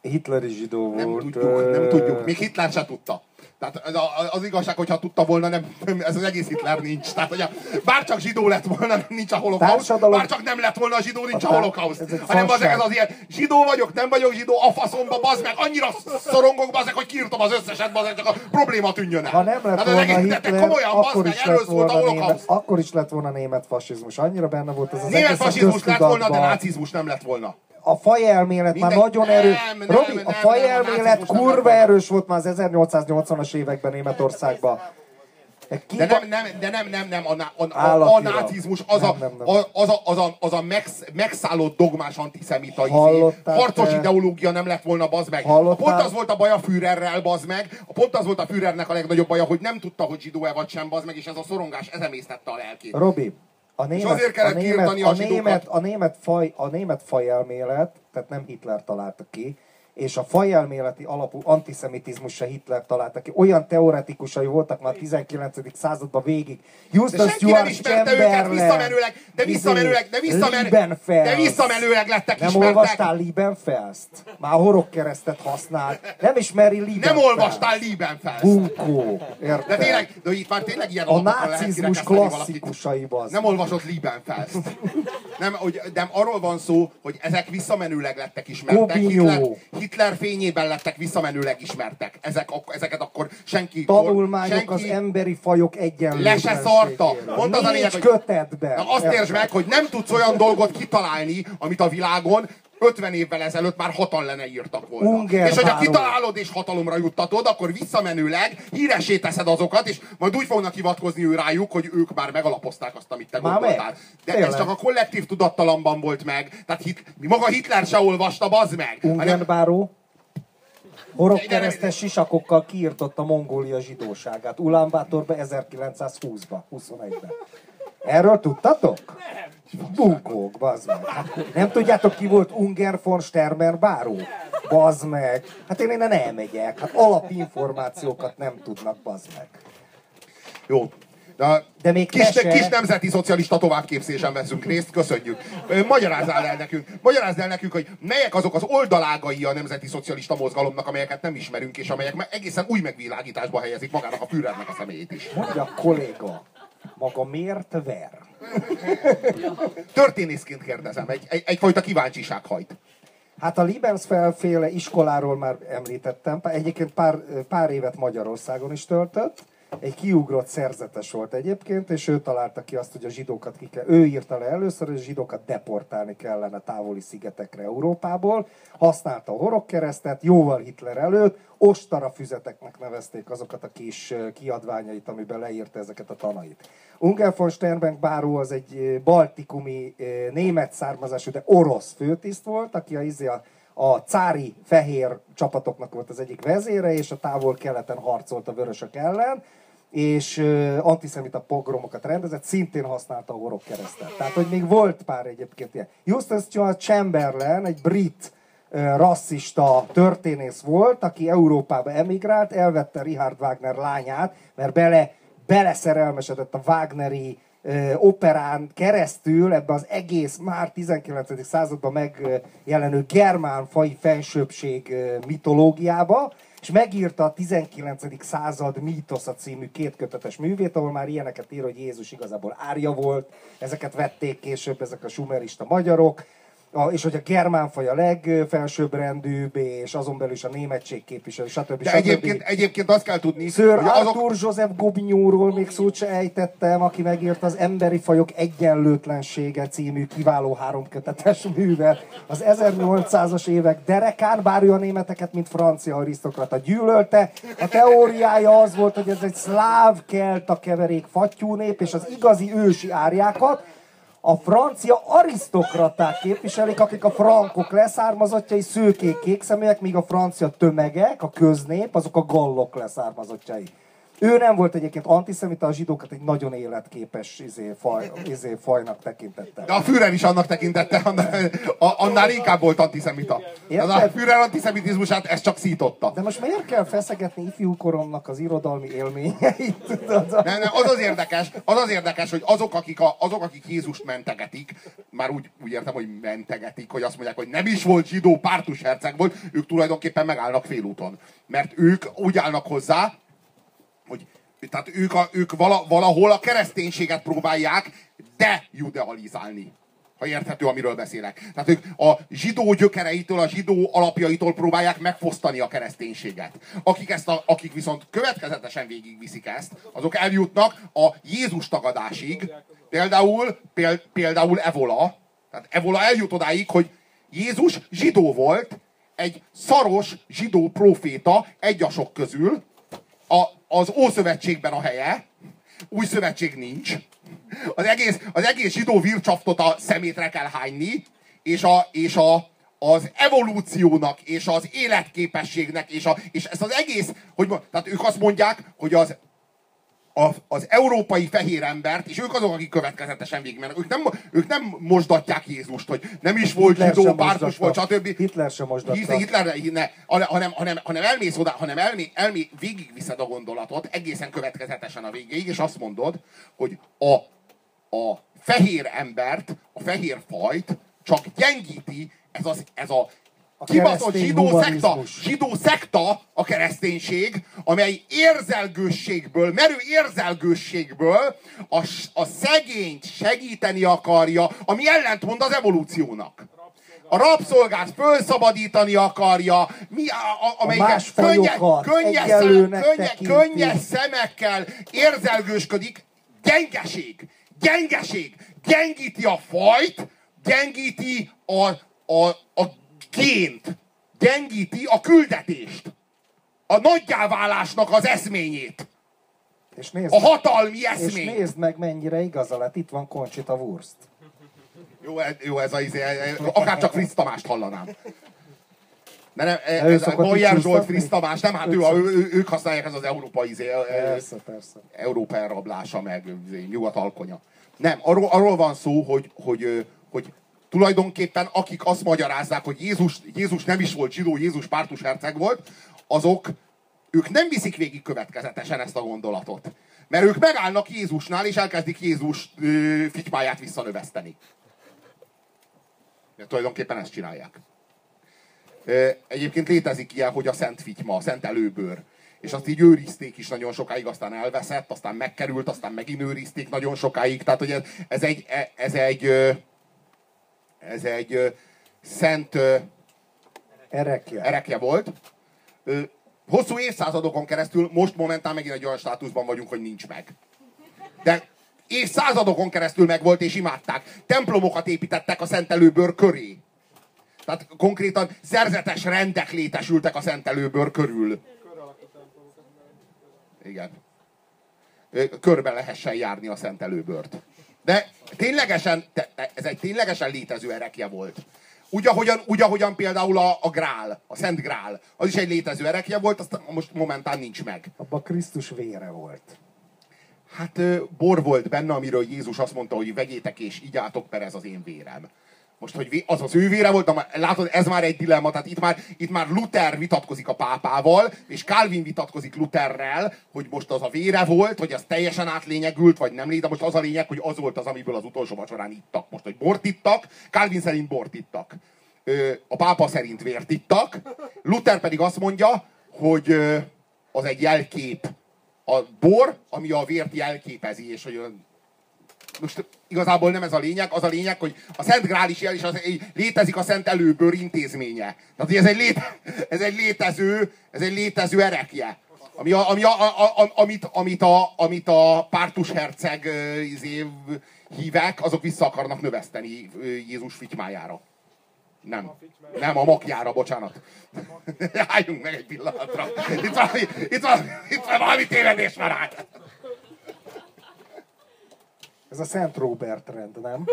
Hitleri zsidó Nem volt. tudjuk, nem ö, tudjuk. Még Hitler se tudta. Tehát az, az igazság, hogyha tudta volna, nem, ez az egész Hitler nincs. Tehát, hogy a, bár csak zsidó lett volna, nincs a holokauszt. Társadalom- Bár csak nem lett volna a zsidó, nincs a, A holokauszt. Hanem az, ez az ilyen, zsidó vagyok, nem vagyok zsidó, a faszomba, bazd meg, annyira szorongok, bazd meg, hogy kiírtam az összeset, bazd meg, csak a probléma tűnjön el. Ha nem lett az volna egész- Hitler, komolyan, akkor meg, is, lett szólt a volna német, akkor is lett volna német fasizmus. Annyira benne volt ez az Német a fasizmus lett volna, de nácizmus nem lett volna. A fajelmélet már nagyon erős. Robi, nem, a fajelmélet kurva erős volt már az 1880-as években Németországban. De nem, nem, de nem, nem, nem, a, a, a, a nácizmus az a, Nem, nem, nem. a- az a, az a, az a megsz, megszállott dogmás antiszemita izé, harcos te? ideológia nem lett volna, bazd meg. Hallottál? Pont az volt a baj a Führerrel, bazd meg. Pont az volt a Führernek a legnagyobb baja, hogy nem tudta, hogy zsidó-e vagy sem, bazd meg, és ez a szorongás, ez emésztette a lelkét. Robi, a német, azért a kellett német, a a, zsidókat. német, a, német faj, a német fajelmélet, tehát nem Hitler találta ki, és a fajelméleti alapú antiszemitizmus se Hitler találta ki. Olyan teoretikusai voltak már a 19. században végig. De Houston senki nem ismerte őket Chamberlain, visszamenőleg, de izé, visszamenőleg, de visszamenőleg, de visszamenőleg lettek Nem ismertek. olvastál Liebenfelst? Már horogkeresztet használt. Nem ismeri Liebenfelst. Nem olvastál Liebenfels. Bunkó. De Érted? tényleg, de itt már tényleg ilyen A nácizmus kirekeszteni valakit. klasszikusaiba az. Nem olvasott Liebenfels. Nem, hogy, de arról van szó, hogy ezek visszamenőleg lettek ismertek. Hitler, Hitler fényében lettek visszamenőleg ismertek. Ezek, ezeket akkor senki... Tanulmányok senki az emberi fajok egyenlő. le se szarta. Pont az a lényeg, hogy- kötetben. Na azt értsd meg, hogy nem tudsz olyan dolgot kitalálni, amit a világon 50 évvel ezelőtt már hatan lenne írtak volna. Unger és hogyha kitalálod és hatalomra juttatod, akkor visszamenőleg híresé teszed azokat, és majd úgy fognak hivatkozni ő rájuk, hogy ők már megalapozták azt, amit te Már gondoltál. meg. De ez csak a kollektív tudattalamban volt meg. Tehát hit, maga Hitler se olvasta, bazd meg. hanem- Ungerbáró horogkeresztes sisakokkal kiirtotta Mongólia zsidóságát. Ulánbátorba 1920-ba, 21-ben. Erről tudtatok? Nem. Bunkók, bazd meg. Hát, nem tudjátok ki volt Unger von Stermer báró? Bazd meg. Hát én innen elmegyek. Hát alapinformációkat nem tudnak, bazd meg. Jó. De, De még kis, se. kis nemzeti szocialista továbbképzésen veszünk részt, köszönjük. Magyarázzál el nekünk, magyarázd el nekünk, hogy melyek azok az oldalágai a nemzeti szocialista mozgalomnak, amelyeket nem ismerünk, és amelyek me- egészen új megvilágításba helyezik magának a Führernek a személyét is. Mondja kolléga, maga miért ver? (laughs) Történészként kérdezem, egy, egy, egyfajta kíváncsiság hajt. Hát a Liebensfeld féle iskoláról már említettem, egyébként pár, pár évet Magyarországon is töltött, egy kiugrott szerzetes volt egyébként, és ő találta ki azt, hogy a zsidókat ki kell, ő írta le először, hogy a zsidókat deportálni kellene távoli szigetekre Európából, használta a horogkeresztet, jóval Hitler előtt, ostara füzeteknek nevezték azokat a kis kiadványait, amiben leírta ezeket a tanait. Unger von Sternberg báró az egy baltikumi német származású, de orosz főtiszt volt, aki a, izé a, a cári fehér csapatoknak volt az egyik vezére, és a távol keleten harcolt a vörösök ellen, és ö, antiszemita pogromokat rendezett, szintén használta a horog keresztet. Tehát, hogy még volt pár egyébként ilyen. Houston Stuart Chamberlain, egy brit rasszista történész volt, aki Európába emigrált, elvette Richard Wagner lányát, mert bele, beleszerelmesedett a Wagneri operán keresztül ebbe az egész már 19. században megjelenő germán fai felsőbbség ö, mitológiába, és megírta a 19. század mítosza című kétkötetes művét, ahol már ilyeneket ír, hogy Jézus igazából árja volt, ezeket vették később ezek a sumerista magyarok, a, és hogy a germán faj a legfelsőbbrendűbb, és azon belül is a németség képviselő, stb. De stb. egyébként, egyébként azt kell tudni, Sir hogy azok, Arthur Joseph Gobinyóról még szót se ejtettem, aki megírta az Emberi Fajok Egyenlőtlensége című kiváló háromkötetes művet. Az 1800-as évek derekán, bár ő a németeket, mint francia arisztokrata gyűlölte. A teóriája az volt, hogy ez egy szláv kelta keverék fattyú nép, és az igazi ősi árjákat, a francia arisztokraták képviselik, akik a frankok leszármazottjai, szőkék, kékszeműek, míg a francia tömegek, a köznép, azok a gallok leszármazottjai. Ő nem volt egyébként antiszemita, a zsidókat egy nagyon életképes izé, faj, izé, fajnak tekintette. de a Führer is annak tekintette, annál, a- annál inkább volt antiszemita. Érted? A Führer antiszemitizmusát ez csak szította. De most miért kell feszegetni ifjúkoromnak az irodalmi élményeit? Nem, nem, az az érdekes, az az érdekes, hogy azok, akik, a, azok, akik Jézust mentegetik, már úgy, úgy értem, hogy mentegetik, hogy azt mondják, hogy nem is volt zsidó, pártus herceg volt, ők tulajdonképpen megállnak félúton. Mert ők úgy állnak hozzá, tehát ők, a, ők vala, valahol a kereszténységet próbálják de-judealizálni. Ha érthető, amiről beszélek. Tehát ők a zsidó gyökereitől, a zsidó alapjaitól próbálják megfosztani a kereszténységet. Akik, ezt a, akik viszont következetesen végigviszik ezt, azok eljutnak a Jézus tagadásig. Például, péld, például Evola. Tehát Evola eljut odáig, hogy Jézus zsidó volt, egy szaros zsidó proféta egyasok közül, a, az Ószövetségben a helye, új szövetség nincs. Az egész, az egész zsidó vircsaftot a szemétre kell hányni, és, a, és a, az evolúciónak, és az életképességnek, és, a, és ezt az egész, hogy tehát ők azt mondják, hogy az, a, az európai fehér embert, és ők azok, akik következetesen végigmennek, ők nem, ők nem mosdatják Jézust, hogy nem is volt Hitler zsidó, pártus volt, stb. Hitler sem mosdatta. Hisz- Hitler, ne, hanem, hanem, hanem elmész oda, hanem elmé, elmé, végigviszed a gondolatot egészen következetesen a végéig, és azt mondod, hogy a, a fehér embert, a fehér fajt csak gyengíti ez, az, ez a, A keresztény zsidó szekta, humanizmus. zsidó szekta a kereszténység, amely érzelgősségből, merő érzelgősségből a, a szegényt segíteni akarja, ami ellentmond az evolúciónak. A rabszolgát fölszabadítani akarja, mi, a, a, amelyiket fajokat könnyes, egyenlőnek könnyes, könnyes szemekkel érzelgősködik. Gyengeség! Gyengeség! Gyengíti a fajt, gyengíti a, a, a gént, gyengíti a küldetést, a nagyjáválásnak az eszményét, És nézd, a hatalmi és eszményt. nézd meg, mennyire igaza lett. Itt van Conchita Wurst. Jó, ez, jó, ez a izé, akár csak Fritz Tamást hallanám. De nem, ő ez a így Zsolt? Fritz Tamás, nem, hát ő, ő, ők használják ez az európai izé, Persze, persze. Európa elrablása, meg izé, nyugat alkonya. Nem, arról, arról van szó, hogy, hogy, hogy tulajdonképpen akik azt magyarázzák, hogy Jézus, Jézus nem is volt zsidó, Jézus pártus herceg volt, azok, ők nem viszik végig következetesen ezt a gondolatot. Mert ők megállnak Jézusnál, és elkezdik Jézus ö, fitymáját visszanöveszteni. De tulajdonképpen ezt csinálják. Egyébként létezik ilyen, hogy a szent fityma, a szent előbőr. És azt így őrizték is nagyon sokáig, aztán elveszett, aztán megkerült, aztán megint őrizték nagyon sokáig. Tehát, hogy ez, ez egy, e- ez egy, ez egy szent Erekje. erekje volt. Hosszú évszázadokon keresztül, most momentán megint egy olyan státuszban vagyunk, hogy nincs meg. De évszázadokon keresztül megvolt és imádták. Templomokat építettek a szentelőbőr köré. Tehát konkrétan szerzetes rendek létesültek a szentelőbőr körül. Igen. Körbe lehessen járni a szentelőbört. De ténylegesen, ez egy ténylegesen létező erekje volt. Úgy ahogyan, úgy, ahogyan például a, a Grál, a Szent Grál, az is egy létező erekje volt, azt most momentán nincs meg. Abba Krisztus vére volt. Hát bor volt benne, amiről Jézus azt mondta, hogy vegyétek és igyátok, mert ez az én vérem. Most, hogy az az ő volt, de látod, ez már egy dilemma, tehát itt már, itt már Luther vitatkozik a pápával, és Calvin vitatkozik Lutherrel, hogy most az a vére volt, hogy az teljesen átlényegült, vagy nem lé, de most az a lényeg, hogy az volt az, amiből az utolsó vacsorán ittak. Most, hogy bort ittak, Calvin szerint bort ittak. A pápa szerint vért ittak, Luther pedig azt mondja, hogy az egy jelkép. A bor, ami a vért jelképezi, és hogy most igazából nem ez a lényeg, az a lényeg, hogy a Szent Grál is jel, és az, létezik a Szent Előbőr intézménye. Tehát ez egy, lét, ez egy létező, ez egy létező erekje. Ami a, ami a, a, a, amit, amit, a, amit a pártus herceg izé, hívek, azok vissza akarnak növeszteni Jézus fitymájára. Nem. Nem, a makjára, bocsánat. (laughs) Álljunk meg egy pillanatra. Itt valami, itt valami, itt valami tévedés van át. Ez a Szent Robert rend, nem?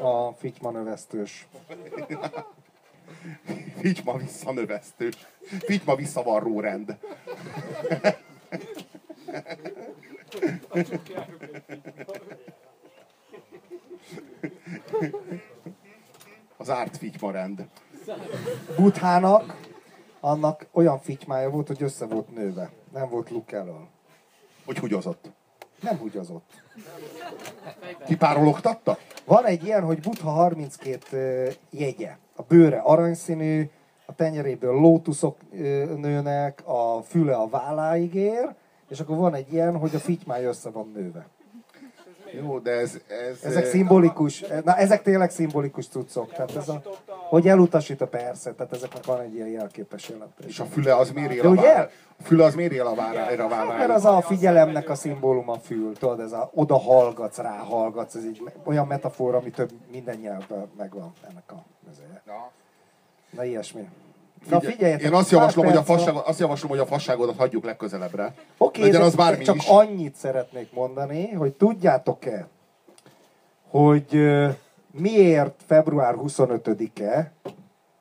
A fityma növesztős. Fityma visszanövesztő. Fityma visszavarró rend. Az árt fityma rend. Buthának, annak olyan fitymája volt, hogy össze volt nőve. Nem volt luk elől. Hogy húgyozott. Nem húgyozott. Kipárologtatta? Van egy ilyen, hogy Butha 32 ö, jegye. A bőre aranyszínű, a tenyeréből lótuszok nőnek, a füle a válláig ér, és akkor van egy ilyen, hogy a fitymája össze van nőve. Jó, de ez... ez Ezek eh, szimbolikus, na ezek tényleg szimbolikus cuccok. Tehát ez a, hogy elutasít a persze, tehát ezeknek van egy ilyen jelképes jelentés. És a füle az miért él a vára? A füle az miért él a vára, erre a Mert az a figyelemnek a szimbóluma a fül, tudod, ez a oda hallgatsz, rá hallgatsz, ez egy olyan metafora, ami több minden nyelvben megvan ennek a mezője. Na. Na ilyesmi. Na Figyelj, figyeljetek, Én azt javaslom, hogy a fasságot, azt javaslom, hogy a fasságodat hagyjuk legközelebbre. Oké, de az bármi csak is. annyit szeretnék mondani, hogy tudjátok-e, hogy miért február 25-e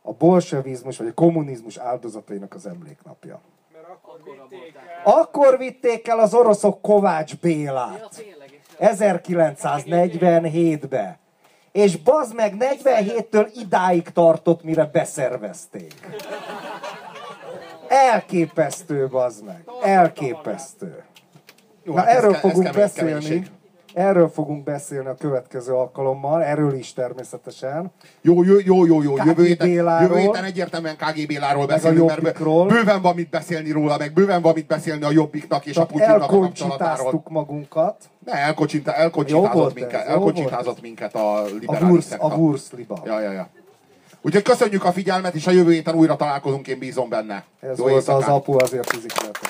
a bolsevizmus vagy a kommunizmus áldozatainak az emléknapja. Mert akkor vitték el. Akkor vitték el az oroszok Kovács Ja, Bélát. tényleg. és- 1947-be. És bazd meg 47-től idáig tartott, mire beszervezték. Elképesztő, bazd meg. Elképesztő. Jó, Na hát ez erről ez fogunk kemény- beszélni. Erről fogunk beszélni a következő alkalommal, erről is természetesen. Jó, jó, jó, jó, jó. Jövő héten, jövő héten egyértelműen KGB Béláról a beszélünk, mert Jobbikról. bőven van mit beszélni róla, meg bőven van mit beszélni a Jobbiknak és a Csak Putyinnak a kapcsolatáról. magunkat. Ne, elkocsinta, Jó elkocsintázott minket, elkocsintázott minket a A liberális a Wurstliba. Ja, ja, ja. Úgyhogy köszönjük a figyelmet, és a jövő héten újra találkozunk, én bízom benne. Ez Jó volt az éjszakát! apu azért fizik lehet a